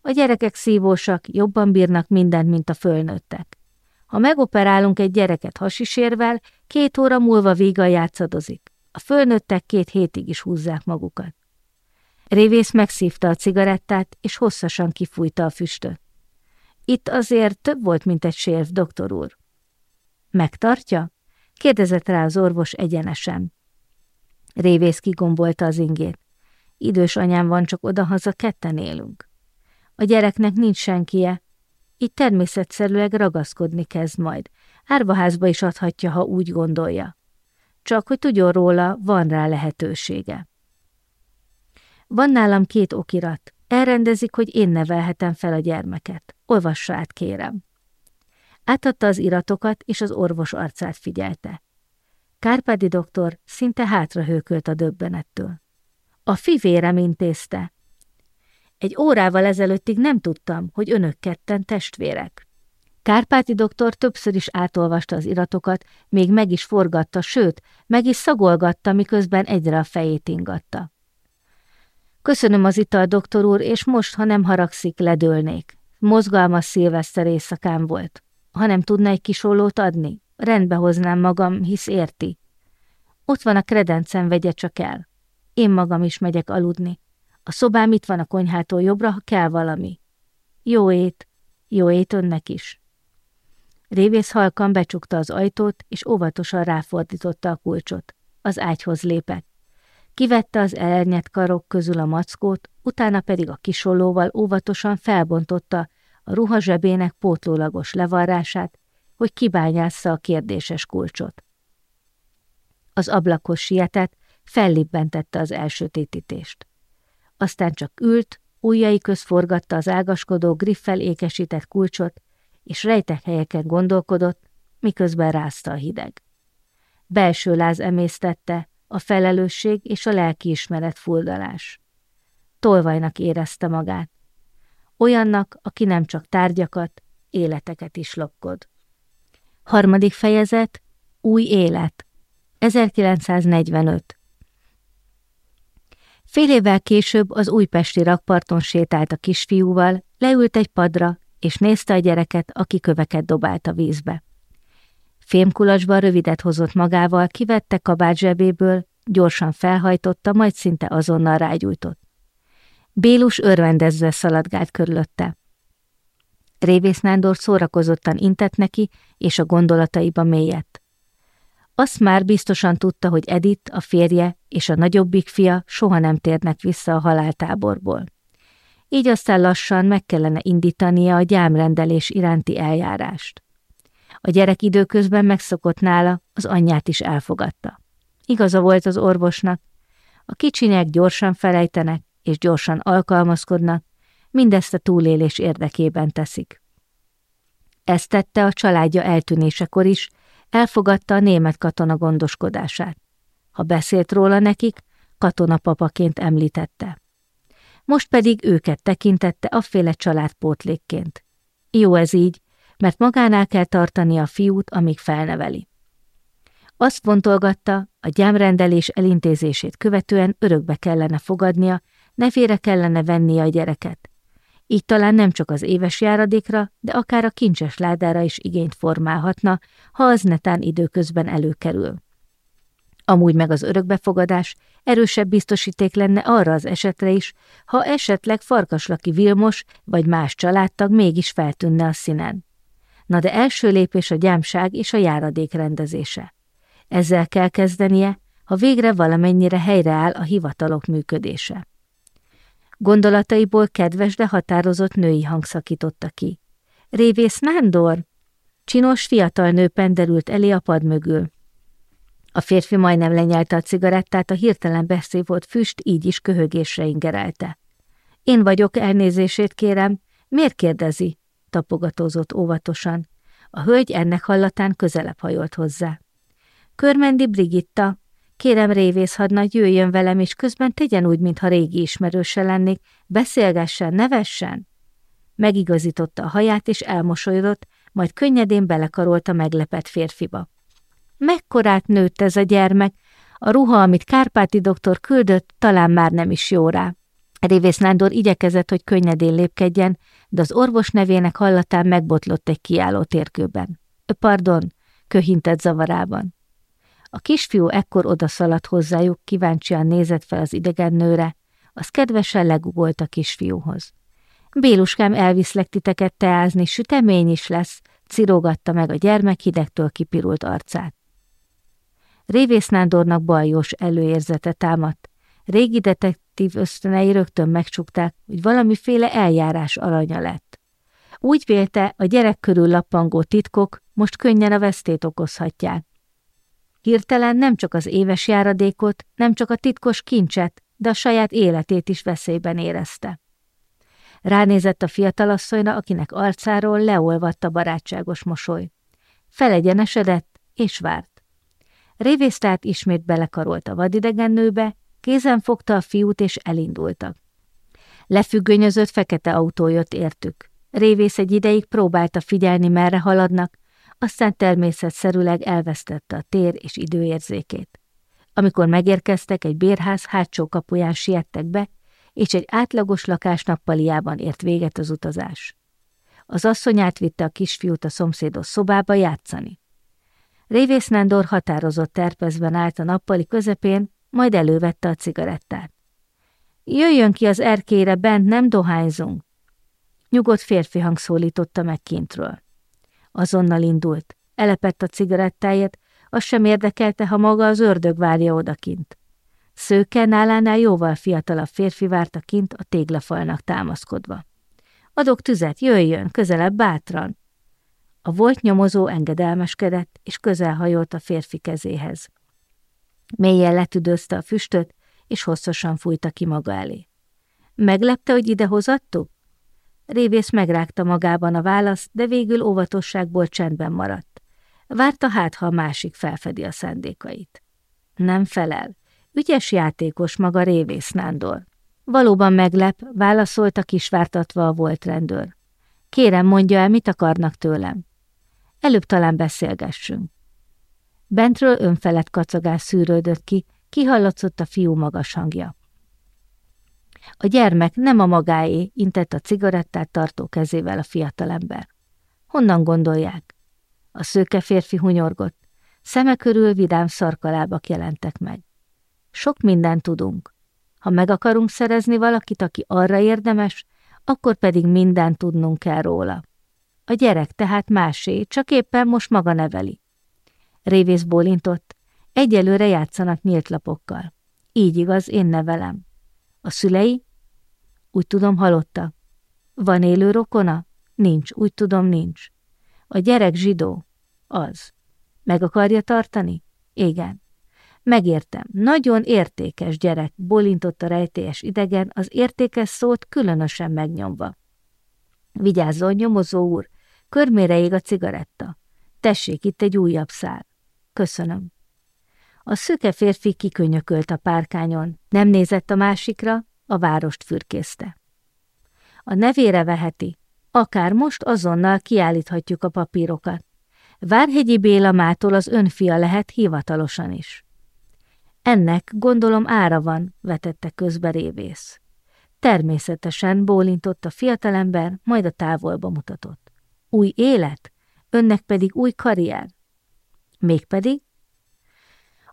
A gyerekek szívósak, jobban bírnak mindent, mint a fölnőttek. Ha megoperálunk egy gyereket hasisérvel, két óra múlva vígan játszadozik. A fölnőttek két hétig is húzzák magukat. Révész megszívta a cigarettát, és hosszasan kifújta a füstöt. Itt azért több volt, mint egy sérv, doktor úr. Megtartja? kérdezett rá az orvos egyenesen. Révész kigombolta az ingét. Idős anyám van, csak odahaza ketten élünk. A gyereknek nincs senkie, így természetszerűleg ragaszkodni kezd majd. Árvaházba is adhatja, ha úgy gondolja. Csak hogy tudjon róla, van rá lehetősége. Van nálam két okirat. Elrendezik, hogy én nevelhetem fel a gyermeket. Olvassa át, kérem. Átadta az iratokat, és az orvos arcát figyelte. Kárpádi doktor szinte hátrahőkölt a döbbenettől. A fivérem intézte. Egy órával ezelőttig nem tudtam, hogy önök ketten testvérek. Kárpáti doktor többször is átolvasta az iratokat, még meg is forgatta, sőt, meg is szagolgatta, miközben egyre a fejét ingatta. Köszönöm az ital, doktor úr, és most, ha nem haragszik, ledőlnék. Mozgalmas szilveszter éjszakán volt. Ha nem tudna egy kisolót adni, rendbe hoznám magam, hisz érti. Ott van a kredencem, vegye csak el. Én magam is megyek aludni. A szobám itt van a konyhától jobbra, ha kell valami. Jó ét, jó ét önnek is. Révész halkan becsukta az ajtót, és óvatosan ráfordította a kulcsot. Az ágyhoz lépett. Kivette az elnyett karok közül a mackót, utána pedig a kisollóval óvatosan felbontotta a ruha zsebének pótlólagos levarrását, hogy kibányásza a kérdéses kulcsot. Az ablakos sietett, fellibbentette az elsötétítést. Aztán csak ült, ujjai köz forgatta az ágaskodó griffel ékesített kulcsot, és rejtek helyeken gondolkodott, miközben rázta a hideg. Belső láz emésztette, a felelősség és a lelkiismeret fuldalás. Tolvajnak érezte magát. Olyannak, aki nem csak tárgyakat, életeket is lokkod. Harmadik fejezet, új élet. 1945 Fél évvel később az újpesti rakparton sétált a kisfiúval, leült egy padra, és nézte a gyereket, aki köveket dobált a vízbe. Fémkulacsban rövidet hozott magával, kivette kabát zsebéből, gyorsan felhajtotta, majd szinte azonnal rágyújtott. Bélus örvendezve szaladgált körülötte. Révész Nándor szórakozottan intett neki, és a gondolataiba mélyedt. Azt már biztosan tudta, hogy Edith, a férje és a nagyobbik fia soha nem térnek vissza a haláltáborból. Így aztán lassan meg kellene indítania a gyámrendelés iránti eljárást. A gyerek időközben megszokott nála, az anyját is elfogadta. Igaza volt az orvosnak. A kicsinyek gyorsan felejtenek, és gyorsan alkalmazkodnak, mindezt a túlélés érdekében teszik. Ezt tette a családja eltűnésekor is, elfogadta a német katona gondoskodását. Ha beszélt róla nekik, katonapapaként említette. Most pedig őket tekintette afféle családpótlékként. Jó ez így, mert magánál kell tartani a fiút, amíg felneveli. Azt fontolgatta, a gyámrendelés elintézését követően örökbe kellene fogadnia, nevére kellene vennie a gyereket. Így talán nem csak az éves járadékra, de akár a kincses ládára is igényt formálhatna, ha az netán időközben előkerül. Amúgy meg az örökbefogadás erősebb biztosíték lenne arra az esetre is, ha esetleg Farkaslaki Vilmos vagy más családtag mégis feltűnne a színen. Na de első lépés a gyámság és a járadék rendezése. Ezzel kell kezdenie, ha végre valamennyire helyreáll a hivatalok működése. Gondolataiból kedves, de határozott női hang szakította ki. Révész Nándor! Csinos fiatal nő penderült elé a pad mögül. A férfi majdnem lenyelte a cigarettát, a hirtelen beszévolt füst így is köhögésre ingerelte. Én vagyok, elnézését kérem. Miért kérdezi? Tapogatózott óvatosan. A hölgy ennek hallatán közelebb hajolt hozzá. Körmendi Brigitta, kérem révész hadnagy, jöjjön velem, és közben tegyen úgy, mintha régi ismerőse lennék, beszélgessen, nevessen. Megigazította a haját, és elmosolyodott, majd könnyedén belekarolt a meglepett férfiba. Mekkorát nőtt ez a gyermek, a ruha, amit Kárpáti doktor küldött, talán már nem is jó rá. Révész Nándor igyekezett, hogy könnyedén lépkedjen, de az orvos nevének hallatán megbotlott egy kiálló térkőben. Pardon, köhintett zavarában. A kisfiú ekkor odaszaladt hozzájuk, kíváncsian nézett fel az idegen nőre, az kedvesen legugolt a kisfiúhoz. Béluskám elviszlek titeket teázni, sütemény is lesz, cirogatta meg a gyermek hidegtől kipirult arcát. Révész Nándornak baljós előérzete támadt. Régi detektív ösztönei rögtön megcsukták, hogy valamiféle eljárás alanya lett. Úgy vélte, a gyerek körül lappangó titkok most könnyen a vesztét okozhatják. Hirtelen nem csak az éves járadékot, nem csak a titkos kincset, de a saját életét is veszélyben érezte. Ránézett a fiatalasszonyra, akinek arcáról leolvadt a barátságos mosoly. Felegyenesedett, és várt. Révésztát ismét belekarolt a vadidegen nőbe, kézen fogta a fiút, és elindultak. Lefüggönyözött fekete autó jött értük. Révész egy ideig próbálta figyelni, merre haladnak, aztán természetszerűleg elvesztette a tér és időérzékét. Amikor megérkeztek, egy bérház hátsó kapuján siettek be, és egy átlagos lakás nappaliában ért véget az utazás. Az asszony átvitte a kisfiút a szomszédos szobába játszani. Révész Nándor határozott terpezben állt a nappali közepén, majd elővette a cigarettát. Jöjjön ki az erkére, bent nem dohányzunk. Nyugodt férfi hang szólította meg kintről. Azonnal indult. Elepett a cigarettáját, az sem érdekelte, ha maga az ördög várja odakint. Szőke nálánál jóval fiatalabb férfi várta kint a téglafalnak támaszkodva. Adok tüzet, jöjjön, közelebb bátran. A volt nyomozó engedelmeskedett, és közelhajolt a férfi kezéhez. Mélyen letüdözte a füstöt, és hosszasan fújta ki maga elé. Meglepte, hogy ide hozattuk? Révész megrágta magában a választ, de végül óvatosságból csendben maradt. Várta hát, ha a másik felfedi a szándékait. Nem felel. Ügyes játékos maga Révész Nándor. Valóban meglep, válaszolta kisvártatva a volt rendőr. Kérem, mondja el, mit akarnak tőlem. Előbb talán beszélgessünk. Bentről önfelett kacagás szűrődött ki, kihallatszott a fiú magas hangja. A gyermek nem a magáé, intett a cigarettát tartó kezével a fiatalember. Honnan gondolják? A szőke férfi hunyorgott. Szeme körül vidám szarkalábak jelentek meg. Sok mindent tudunk. Ha meg akarunk szerezni valakit, aki arra érdemes, akkor pedig mindent tudnunk kell róla. A gyerek tehát másé, csak éppen most maga neveli. Révész bólintott. Egyelőre játszanak nyílt lapokkal. Így igaz, én nevelem. A szülei? Úgy tudom, halotta. Van élő rokona? Nincs, úgy tudom, nincs. A gyerek zsidó? Az. Meg akarja tartani? Igen. Megértem, nagyon értékes gyerek, bolintott a rejtélyes idegen, az értékes szót különösen megnyomva. Vigyázzon, nyomozó úr, körmére ég a cigaretta. Tessék, itt egy újabb szár. Köszönöm. A szöke férfi kikönyökölt a párkányon, nem nézett a másikra, a várost fürkészte. A nevére veheti, akár most azonnal kiállíthatjuk a papírokat. Várhegyi Béla mától az önfia lehet hivatalosan is. Ennek gondolom ára van, vetette közbe révész. Természetesen bólintott a fiatalember, majd a távolba mutatott. Új élet? Önnek pedig új karrier? Mégpedig?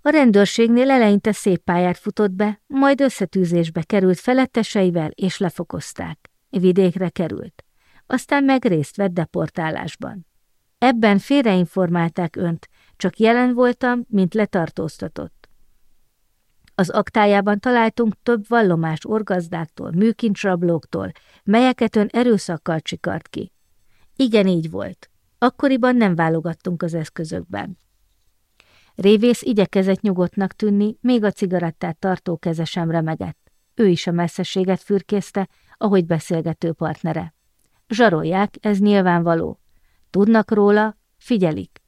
A rendőrségnél eleinte szép pályát futott be, majd összetűzésbe került feletteseivel, és lefokozták. Vidékre került. Aztán meg részt vett deportálásban. Ebben félreinformálták önt, csak jelen voltam, mint letartóztatott. Az aktájában találtunk több vallomás orgazdáktól, műkincsrablóktól, melyeket ön erőszakkal csikart ki. Igen, így volt. Akkoriban nem válogattunk az eszközökben. Révész igyekezett nyugodtnak tűnni, még a cigarettát tartó keze sem remegett. Ő is a messzességet fürkészte, ahogy beszélgető partnere. Zsarolják, ez nyilvánvaló. Tudnak róla, figyelik.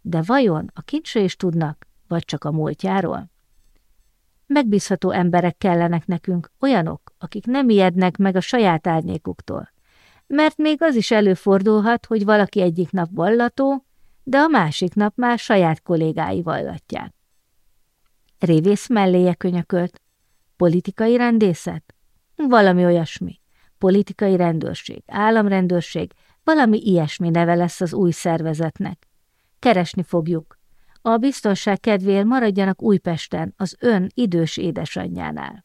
De vajon a kincsre is tudnak, vagy csak a múltjáról? Megbízható emberek kellenek nekünk, olyanok, akik nem ijednek meg a saját árnyékuktól. Mert még az is előfordulhat, hogy valaki egyik nap vallató, de a másik nap már saját kollégái vallatják. Révész melléje könyökölt. Politikai rendészet? Valami olyasmi. Politikai rendőrség, államrendőrség, valami ilyesmi neve lesz az új szervezetnek. Keresni fogjuk. A biztonság kedvéért maradjanak Újpesten, az ön idős édesanyjánál.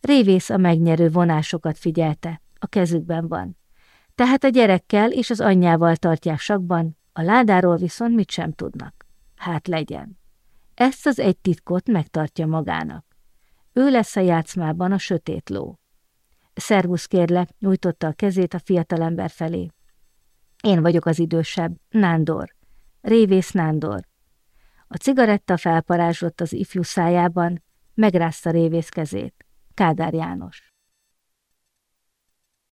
Révész a megnyerő vonásokat figyelte, a kezükben van. Tehát a gyerekkel és az anyjával tartják sakban, a ládáról viszont mit sem tudnak. Hát legyen. Ezt az egy titkot megtartja magának. Ő lesz a játszmában a sötét ló. Szervusz kérlek, nyújtotta a kezét a fiatalember felé. Én vagyok az idősebb, Nándor. Révész Nándor. A cigaretta felparázsott az ifjú szájában, megrázta Révész kezét. Kádár János.